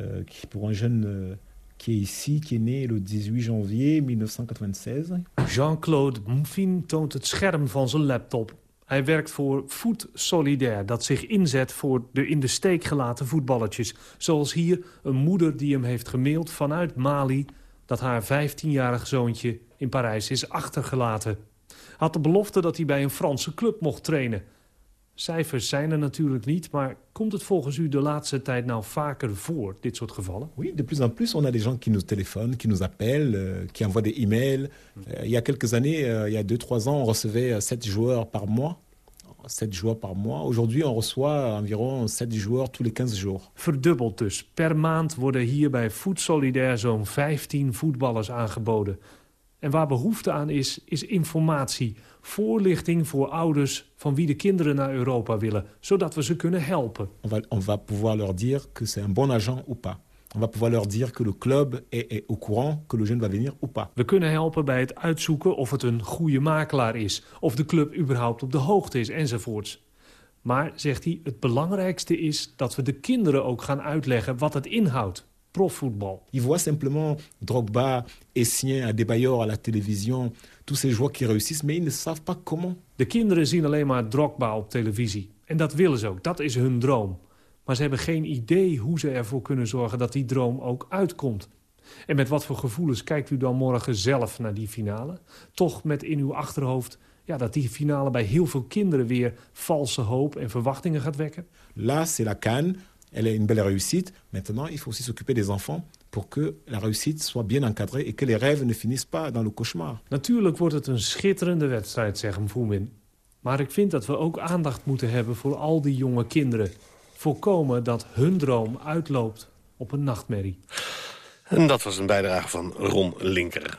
Speaker 16: euh, qui pour un jeune euh, qui est ici, qui est né le 18 janvier 1996.
Speaker 12: Jean-Claude Mfin toont het scherm van zijn laptop. Hij werkt voor Food Solidaire, dat zich inzet voor de in de steek gelaten voetballetjes. Zoals hier een moeder die hem heeft gemaild vanuit Mali... dat haar 15-jarig zoontje in Parijs is achtergelaten. Had de belofte dat hij bij een Franse club mocht trainen. Cijfers zijn er natuurlijk niet, maar komt het volgens u de laatste tijd nou vaker voor, dit soort gevallen?
Speaker 16: Oui, de plus en plus, on a des gens qui nous téléphonent, qui nous appellent, euh, qui envoient des emails. Euh, il y a quelques années, euh, il y a 2-3 ans, on recevait 7 joueurs par mois. 7 joueurs par mois. Aujourd'hui, on reçoit environ 7 joueurs tous les 15 jours.
Speaker 12: Verdubbeld dus. Per maand worden hier bij Food Solidaire zo'n 15 voetballers aangeboden. En waar behoefte aan is, is informatie. Voorlichting voor ouders van wie de kinderen naar Europa willen. Zodat we ze kunnen helpen.
Speaker 16: On va, on va pouvoir leur dire que c'est un bon agent ou pas. On va pouvoir leur dire que le club est, est au courant que le jeune va venir ou pas.
Speaker 12: We kunnen helpen bij het uitzoeken of het een goede makelaar is. Of de club überhaupt op de hoogte is enzovoorts. Maar, zegt hij, het belangrijkste is dat we de kinderen ook gaan uitleggen wat het inhoudt. Profvoetbal.
Speaker 16: Ils voient simplement Drogba, Essien, Adebayor à la télévision, tous ces joueurs qui réussissent, mais ils ne savent pas comment.
Speaker 12: De kinderen zien alleen maar Drogba op televisie. En dat willen ze ook, dat is hun droom. Maar ze hebben geen idee hoe ze ervoor kunnen zorgen dat die droom ook uitkomt. En met wat voor gevoelens kijkt u dan morgen zelf naar die finale? Toch met in uw achterhoofd ja, dat die finale bij heel veel kinderen weer valse hoop en verwachtingen gaat wekken?
Speaker 16: Là, c'est la Cannes. Elle est une belle réussite. Maintenant, il faut aussi s'occuper des enfants pour que la réussite soit bien encadrée et que les rêves ne finissent pas dans le cauchemar.
Speaker 12: Natuurlijk wordt het een schitterende wedstrijd, zegt Mvoemin. Maar ik vind dat we ook aandacht moeten hebben voor al die jonge kinderen. Voorkomen dat hun droom uitloopt op een nachtmerrie.
Speaker 4: En dat was een bijdrage van Ron Linker.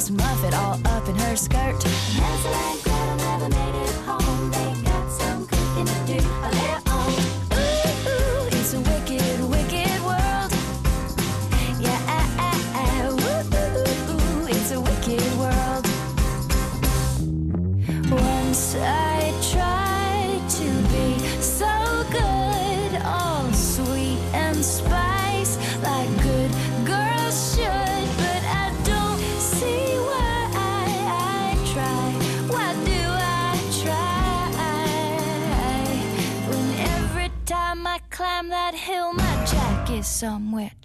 Speaker 17: Miss Muffet all up in her skirt.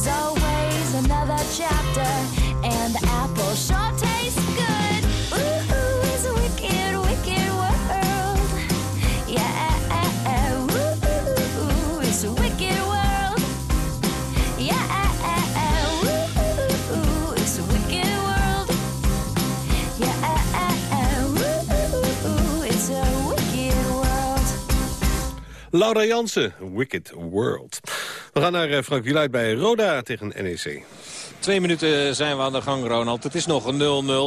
Speaker 17: There's always another chapter, and the apple sure tastes good. Ooh, ooh, it's a wicked, wicked world. Yeah, ooh, ooh, it's a wicked world. Yeah, ooh, ooh, it's a wicked world. Yeah, ooh, it's a wicked world.
Speaker 4: Laura Jansen, Wicked World. We gaan naar eh, Frank Wieluid bij Roda tegen NEC.
Speaker 11: Twee minuten zijn we aan de gang, Ronald. Het is nog een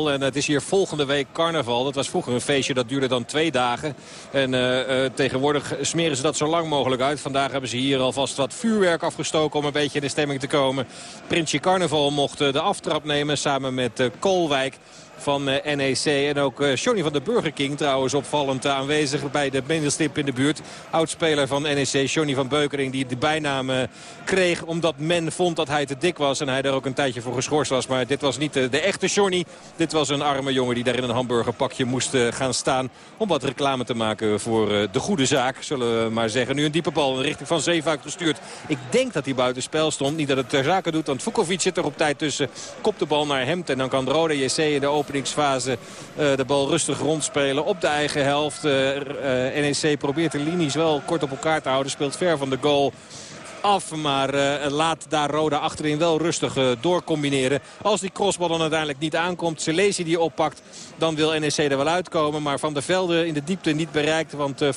Speaker 11: 0-0 en het is hier volgende week carnaval. Dat was vroeger een feestje, dat duurde dan twee dagen. En uh, tegenwoordig smeren ze dat zo lang mogelijk uit. Vandaag hebben ze hier alvast wat vuurwerk afgestoken om een beetje in de stemming te komen. Prinsje Carnaval mocht de aftrap nemen samen met Kolwijk van uh, NEC. En ook uh, Johnny van der Burger King trouwens opvallend aanwezig bij de middelstip in de buurt. Oudspeler van NEC, Johnny van Beukering, die de bijnaam uh, kreeg omdat men vond dat hij te dik was. En hij daar ook een tijdje voor geschorst was. Maar dit was niet de, de echte Johnny. Dit was een arme jongen die daar in een hamburgerpakje moest gaan staan. Om wat reclame te maken voor de goede zaak, zullen we maar zeggen. Nu een diepe bal in de richting van Zeefuik gestuurd. Ik denk dat hij buiten spel stond. Niet dat het ter zake doet, want Vukovic zit er op tijd tussen. Kopt de bal naar hem en dan kan Rode JC in de open uh, de bal rustig rondspelen op de eigen helft. Uh, uh, NEC probeert de linies wel kort op elkaar te houden. Speelt ver van de goal af. Maar uh, laat daar Roda achterin wel rustig uh, doorcombineren. Als die crossbal dan uiteindelijk niet aankomt. Selesi die oppakt. Dan wil NEC er wel uitkomen. Maar Van der Velde in de diepte niet bereikt. Want uh,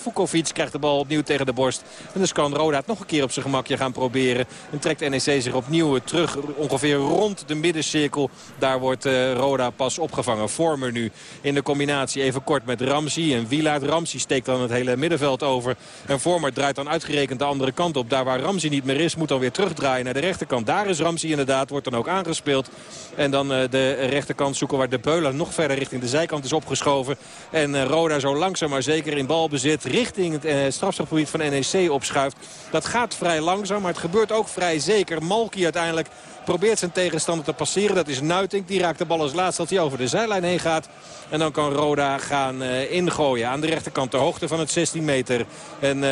Speaker 11: krijgt de bal opnieuw tegen de borst. En dus kan Roda het nog een keer op zijn gemakje gaan proberen. En trekt NEC zich opnieuw terug. Ongeveer rond de middencirkel. Daar wordt Roda pas opgevangen. Vormer nu in de combinatie even kort met Ramsey. En Wielaert Ramsey steekt dan het hele middenveld over. En Vormer draait dan uitgerekend de andere kant op. Daar waar Ramsey niet meer is, moet dan weer terugdraaien naar de rechterkant. Daar is Ramsey inderdaad, wordt dan ook aangespeeld. En dan uh, de rechterkant zoeken waar de Beuler nog verder richting de zijkant is opgeschoven. En uh, Roda zo langzaam maar zeker in balbezit richting het uh, strafschopgebied van NEC opschuift. Dat gaat vrij langzaam, maar het gebeurt ook vrij zeker. Malki uiteindelijk probeert zijn tegenstander te passeren. Dat is Nuiting. Die raakt de bal als laatste als hij over de zijlijn heen gaat. En dan kan Roda gaan uh, ingooien aan de rechterkant ter hoogte van het 16 meter. En...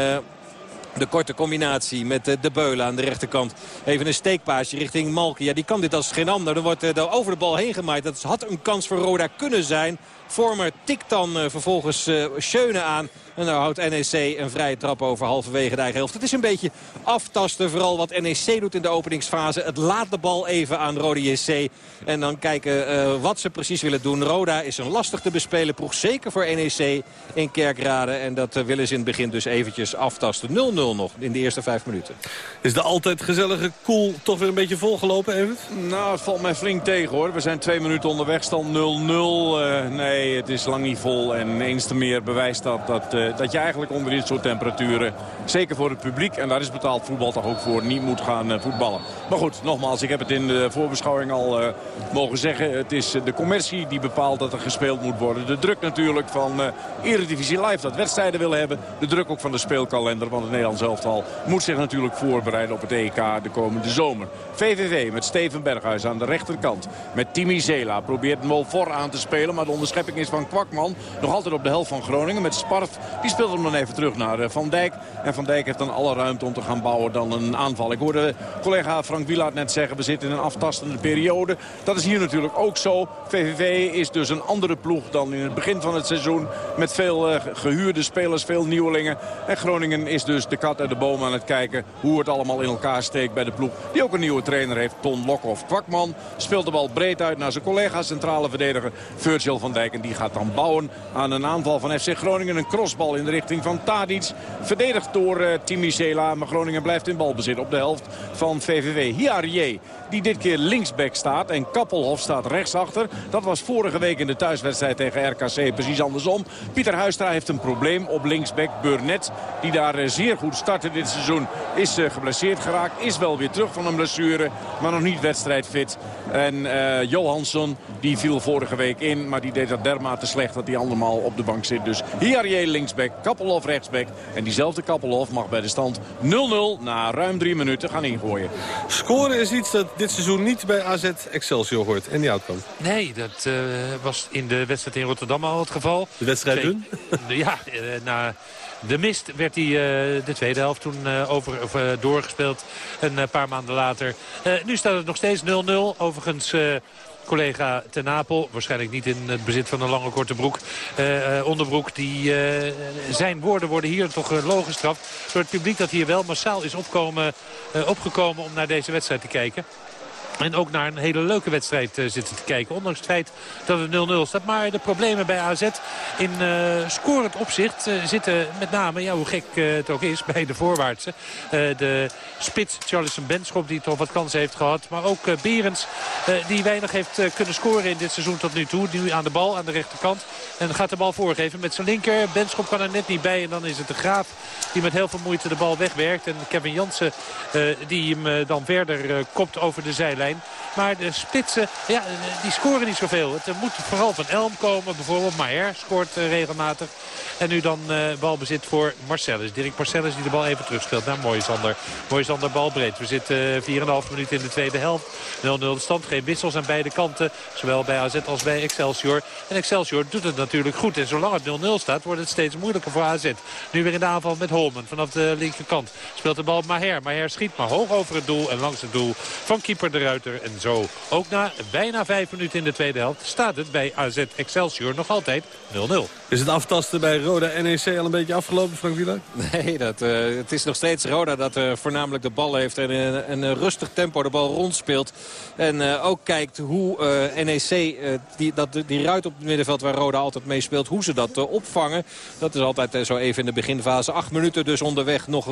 Speaker 11: de korte combinatie met de Beulen aan de rechterkant. Even een steekpaasje richting Malki. Ja, die kan dit als geen ander. Dan wordt er over de bal heen gemaaid. Dat had een kans voor Roda kunnen zijn. Vormer tikt dan uh, vervolgens Schöne aan. En daar houdt NEC een vrije trap over halverwege de eigen helft. Het is een beetje aftasten. Vooral wat NEC doet in de openingsfase. Het laat de bal even aan Roda JC. En dan kijken uh, wat ze precies willen doen. Roda is een lastig te bespelen ploeg. Zeker voor NEC in Kerkrade. En dat uh, willen ze in het begin dus eventjes aftasten. 0-0 nog in de eerste vijf minuten.
Speaker 4: Is de altijd gezellige koel toch weer een beetje volgelopen, Evert?
Speaker 10: Nou, het valt mij flink tegen hoor. We zijn twee minuten onderweg. Stand 0-0. Uh, nee, het is lang niet vol. En eens te meer bewijst dat... dat uh, dat je eigenlijk onder dit soort temperaturen, zeker voor het publiek... en daar is betaald voetbal toch ook voor, niet moet gaan uh, voetballen. Maar goed, nogmaals, ik heb het in de voorbeschouwing al uh, mogen zeggen. Het is de commercie die bepaalt dat er gespeeld moet worden. De druk natuurlijk van Eredivisie Live dat wedstrijden willen hebben. De druk ook van de speelkalender, want het Nederlands elftal moet zich natuurlijk voorbereiden op het EK de komende zomer. VVV met Steven Berghuis aan de rechterkant. Met Timmy Zela probeert Molfor aan te spelen, maar de onderschepping is van Kwakman. Nog altijd op de helft van Groningen met Sparf. Die speelt hem dan even terug naar Van Dijk. En Van Dijk heeft dan alle ruimte om te gaan bouwen dan een aanval. Ik hoorde collega Frank Wielaert net zeggen, we zitten in een aftastende periode. Dat is hier natuurlijk ook zo. VVV is dus een andere ploeg dan in het begin van het seizoen. Met veel uh, gehuurde spelers, veel nieuwelingen. En Groningen is dus de kat uit de boom aan het kijken hoe het allemaal in elkaar steekt bij de ploeg. Die ook een nieuwe trainer heeft, Ton Lokhoff. Kwakman speelt de bal breed uit naar zijn collega centrale verdediger Virgil van Dijk. En die gaat dan bouwen aan een aanval van FC Groningen. Een crossbal in de richting van Tadic. Verdedigd door uh, Timmy Zela. Maar Groningen blijft in balbezit op de helft van VVV. Hiarie die dit keer linksback staat. En Kappelhof staat rechtsachter. Dat was vorige week in de thuiswedstrijd tegen RKC precies andersom. Pieter Huistra heeft een probleem op linksback. Burnett, die daar uh, zeer goed startte dit seizoen, is uh, geblesseerd geraakt. Is wel weer terug van een blessure, maar nog niet wedstrijdfit. En uh, Johansson, die viel vorige week in, maar die deed dat dermate slecht dat hij allemaal op de bank zit. Dus Hiarie linksback, Kappelhof rechtsback. En diezelfde Kappelhof mag bij de stand 0-0 na ruim drie minuten gaan ingooien.
Speaker 4: Scoren is iets dat dit seizoen niet bij AZ Excelsior hoort. En die outcome.
Speaker 5: Nee, dat uh, was in de wedstrijd in Rotterdam al het geval.
Speaker 4: De wedstrijd?
Speaker 5: Ja, uh, na de mist werd hij uh, de tweede helft toen over, of, doorgespeeld. Een paar maanden later. nu staat het nog steeds 0-0. Overigens collega Ten Napel. Waarschijnlijk niet in het bezit van een lange korte broek. Uh, onderbroek. Die, uh, zijn woorden worden hier toch logisch gestraft. Door het publiek dat hier wel massaal is opkomen, opgekomen om naar deze wedstrijd te kijken. En ook naar een hele leuke wedstrijd uh, zitten te kijken. Ondanks het feit dat het 0-0 staat. Maar de problemen bij AZ in uh, scorend opzicht uh, zitten met name, ja, hoe gek het ook is, bij de voorwaartse. de spits Charleston Benschop die toch wat kansen heeft gehad. Maar ook Berends die weinig heeft kunnen scoren in dit seizoen tot nu toe. Nu aan de bal aan de rechterkant. En gaat de bal voorgeven met zijn linker. Benschop kan er net niet bij. En dan is het de Graaf die met heel veel moeite de bal wegwerkt. En Kevin Jansen die hem dan verder kopt over de zijlijn. Maar de spitsen, ja, die scoren niet zoveel. Het moet vooral van Elm komen. Bijvoorbeeld Maher scoort uh, regelmatig. En nu dan uh, balbezit voor Marcellus. Dirk Marcellus die de bal even terugspeelt naar Moisander. Moisander balbreed. We zitten 4,5 minuten in de tweede helft. 0-0 de stand. Geen wissels aan beide kanten. Zowel bij AZ als bij Excelsior. En Excelsior doet het natuurlijk goed. En zolang het 0-0 staat wordt het steeds moeilijker voor AZ. Nu weer in de aanval met Holman vanaf de linkerkant. Speelt de bal Maher. Maher schiet maar hoog over het doel en langs het doel van keeper de Ruiter. En zo ook na bijna vijf minuten in de tweede helft staat het bij AZ Excelsior nog altijd 0-0.
Speaker 4: Is het aftasten bij Roda NEC al een beetje afgelopen, Frank Wieler?
Speaker 11: Nee, dat, uh, het is nog steeds Roda dat uh, voornamelijk de bal heeft en een, een rustig tempo de bal rondspeelt. En uh, ook kijkt hoe NEC, die, dat, die ruit op het middenveld waar Roda altijd mee speelt, hoe ze dat opvangen. Dat is altijd zo even in de beginfase. Acht minuten dus onderweg, nog 0-0.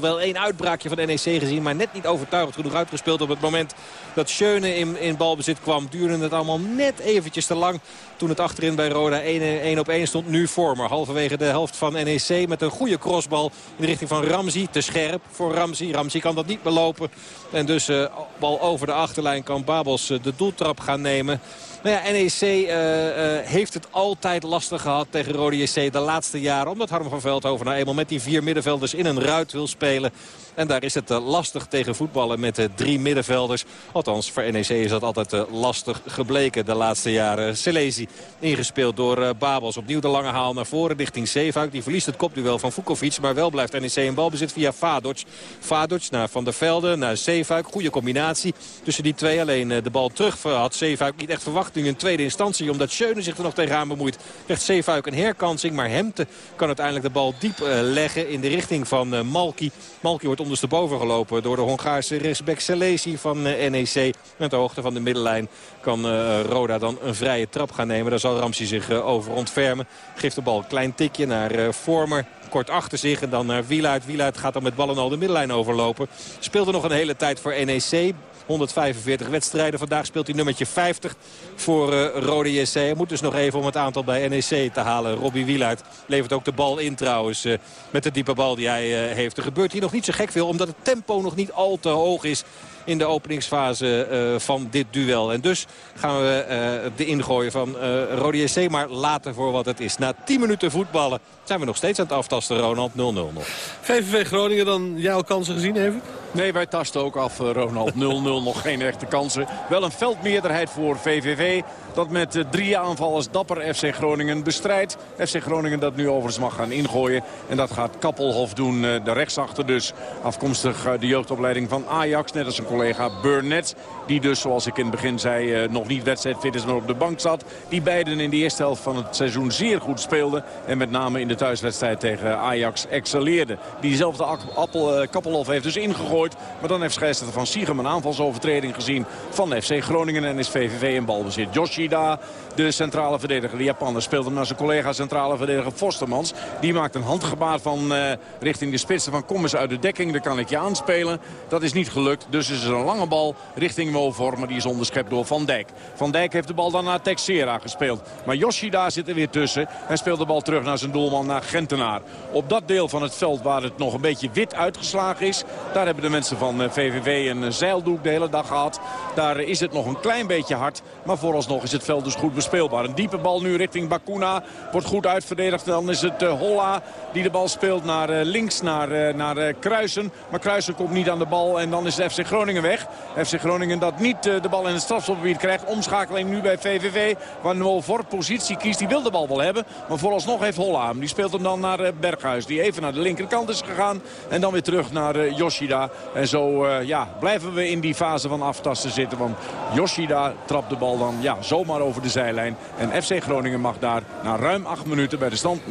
Speaker 11: Wel één uitbraakje van NEC gezien, maar net niet overtuigend genoeg uitgespeeld op het moment dat Schöne in, in balbezit kwam. Duurde het allemaal net eventjes te lang toen het achterin bij Roda 1 op 1 stond. Nu Vormer, halverwege de helft van NEC met een goede crossbal in de richting van Ramzi. Te scherp voor Ramzi. Ramzi kan dat niet belopen. En dus uh, bal over de achterlijn kan Babels uh, de doeltrap gaan nemen. Nou ja, NEC uh, uh, heeft het altijd lastig gehad tegen Rode JC de laatste jaren. Omdat Harm van Veldhoven nou eenmaal met die vier middenvelders in een ruit wil spelen. En daar is het uh, lastig tegen voetballen met drie middenvelders. Althans, voor NEC is dat altijd lastig gebleken de laatste jaren. Selezi ingespeeld door Babels. Opnieuw de lange haal naar voren richting Zeefuik. Die verliest het kopduel van Vukovic. Maar wel blijft NEC in balbezit via Vadoc. Vadoc naar Van der Velde, naar Zeefuik. Goede combinatie tussen die twee. Alleen de bal terug had Zeefuik niet echt verwacht nu in tweede instantie. Omdat Schöne zich er nog tegenaan bemoeit. Krijgt Zeefuik een herkansing. Maar Hemte kan uiteindelijk de bal diep uh, leggen in de richting van Malki. Malki wordt ondersteboven gelopen door de Hongaarse rechtsback Selesi van uh, NEC. Met de hoogte van de middenlijn kan Roda dan een vrije trap gaan nemen. Daar zal Ramsey zich over ontfermen. Geeft de bal een klein tikje naar Vormer kort achter zich. En dan naar Wieluid. Wieluid gaat dan met ballen al de middenlijn overlopen. Speelde nog een hele tijd voor NEC. 145 wedstrijden. Vandaag speelt hij nummertje 50 voor uh, Rode JC. Hij moet dus nog even om het aantal bij NEC te halen. Robbie Wieluid levert ook de bal in trouwens. Uh, met de diepe bal die hij uh, heeft. Er gebeurt hier nog niet zo gek veel. Omdat het tempo nog niet al te hoog is in de openingsfase van dit duel. En dus gaan we de ingooien van uh, Rode JC maar later voor wat het is. Na 10 minuten voetballen zijn we nog steeds aan het aftasten, Ronald. 0-0 nog.
Speaker 4: VVV Groningen dan jouw kansen gezien even?
Speaker 10: Nee, wij tasten ook af, Ronald. 0-0, nog geen echte kansen. Wel een veldmeerderheid voor VVV. Dat met drie aanvallers dapper FC Groningen bestrijdt. FC Groningen dat nu overigens mag gaan ingooien. En dat gaat Kappelhof doen, de rechtsachter dus. Afkomstig de jeugdopleiding van Ajax. Net als een collega Burnett. Die dus, zoals ik in het begin zei, nog niet wedstrijdfit is, maar op de bank zat. Die beiden in de eerste helft van het seizoen zeer goed speelden. En met name in de thuiswedstrijd tegen Ajax excelleerden. Diezelfde appel, uh, Kappelhof heeft dus ingegooid. Maar dan heeft scheidsrechter van Siegem een aanvalsovertreding gezien van FC Groningen. En is VVV in balbezit. Yoshida, de centrale verdediger, de Japaner, speelt hem naar zijn collega centrale verdediger Fostermans. Die maakt een handgebaar van uh, richting de spitsen van kom uit de dekking. Dan kan ik je aanspelen. Dat is niet gelukt. Dus is er een lange bal richting Wofor. Maar die is onderschept door Van Dijk. Van Dijk heeft de bal dan naar Texera gespeeld. Maar Yoshida zit er weer tussen. En speelt de bal terug naar zijn doelman, naar Gentenaar. Op dat deel van het veld waar het nog een beetje wit uitgeslagen is. Daar hebben de mensen van VVV een zeildoek de hele dag gehad. Daar is het nog een klein beetje hard. Maar vooralsnog is het veld dus goed bespeelbaar. Een diepe bal nu richting Bakuna. Wordt goed uitverdedigd. Dan is het Holla die de bal speelt naar links, naar, naar Kruisen. Maar Kruisen komt niet aan de bal. En dan is FC Groningen weg. FC Groningen dat niet de bal in het strafschopgebied krijgt. Omschakeling nu bij VVV. Waar Noel voor positie kiest. Die wil de bal wel hebben. Maar vooralsnog heeft Holla hem. Die speelt hem dan naar Berghuis. Die even naar de linkerkant is gegaan. En dan weer terug naar Yoshida. En zo ja, blijven we in die fase van aftasten zitten. Want Yoshida trapt de bal dan ja, zomaar over de zijlijn. En FC Groningen mag daar na ruim acht minuten bij de stand 0-0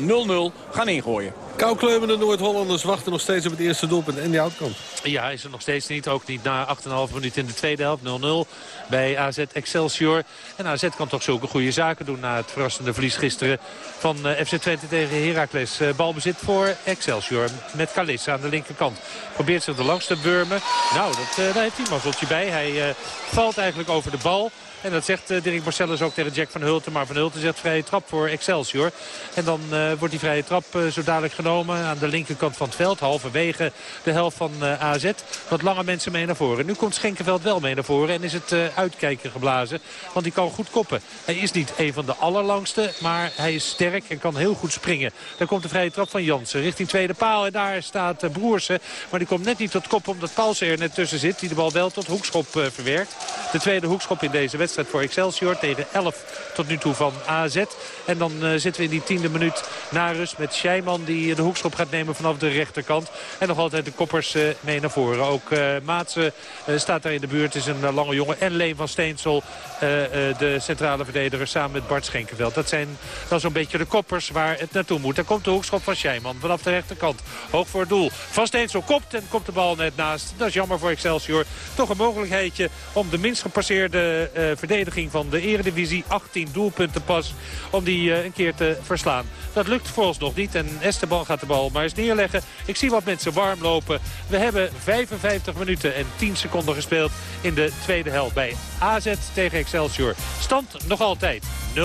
Speaker 10: gaan ingooien.
Speaker 4: Koukleumende Noord-Hollanders wachten nog steeds op het eerste doelpunt. En die Houtkamp.
Speaker 5: Ja, is er nog steeds niet. Ook niet na 8,5 minuten in de tweede helft. 0-0 bij AZ Excelsior. En AZ kan toch zulke goede zaken doen na het verrassende verlies gisteren van uh, FC Twente tegen Heracles. Uh, balbezit voor Excelsior met Kalissa aan de linkerkant. Probeert zich er langs te burmen. Nou, dat, uh, daar heeft hij een mazzeltje bij. Hij valt eigenlijk over de bal. En dat zegt uh, Dirk Marcellus ook tegen Jack van Hulten. Maar van Hulten zegt vrije trap voor Excelsior. En dan uh, wordt die vrije trap uh, zo dadelijk genomen aan de linkerkant van het veld. Halverwege de helft van AZ. Wat lange mensen mee naar voren. Nu komt Schenkenveld wel mee naar voren. En is het uitkijken geblazen. Want die kan goed koppen. Hij is niet een van de allerlangste. Maar hij is sterk en kan heel goed springen. Dan komt de vrije trap van Jansen richting tweede paal. En daar staat Broersen. Maar die komt net niet tot kop omdat Paulsen er net tussen zit. Die de bal wel tot hoekschop verwerkt. De tweede hoekschop in deze wedstrijd wedstrijd voor Excelsior. Tegen 11 tot nu toe van AZ. En dan uh, zitten we in die tiende minuut na rust met Scheiman die de hoekschop gaat nemen vanaf de rechterkant. En nog altijd de koppers uh, mee naar voren. Ook uh, Maatsen staat daar in de buurt. is een lange jongen. En Leen van Steensel, de centrale verdediger, samen met Bart Schenkenveld. Dat zijn dan zo'n beetje de koppers waar het naartoe moet. Daar komt de hoekschop van Scheiman vanaf de rechterkant. Hoog voor het doel. Van Steensel kopt en komt de bal net naast. Dat is jammer voor Excelsior. Toch een mogelijkheidje om de minst gepasseerde verdediging van de eredivisie. 18 doelpunten pas om die uh, een keer te verslaan. Dat lukt vooralsnog niet en Esteban gaat de bal maar eens neerleggen. Ik zie wat mensen warm lopen. We hebben 55 minuten en 10 seconden gespeeld in de tweede helft bij AZ tegen Excelsior. Stand nog altijd 0-0.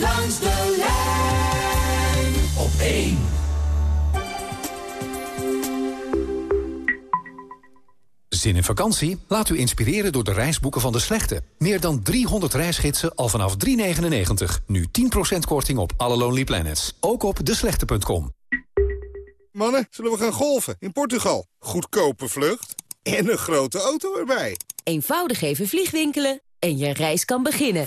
Speaker 5: langs de lijn op 1.
Speaker 18: Zin in vakantie? Laat u inspireren door de reisboeken van De Slechte. Meer dan 300 reisgidsen al vanaf 3,99. Nu 10% korting op alle Lonely Planets. Ook op deslechte.com.
Speaker 19: Mannen, zullen we gaan golfen in Portugal? Goedkope vlucht en een grote auto erbij.
Speaker 20: Eenvoudig even vliegwinkelen en je reis kan beginnen.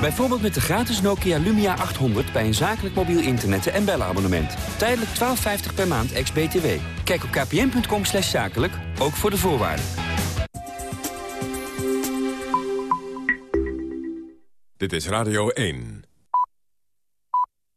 Speaker 21: Bijvoorbeeld met de gratis Nokia Lumia 800 bij een zakelijk mobiel internet- en bellenabonnement. Tijdelijk 12,50 per maand ex-BTW. Kijk op kpn.com slash zakelijk, ook voor de voorwaarden.
Speaker 3: Dit is Radio 1.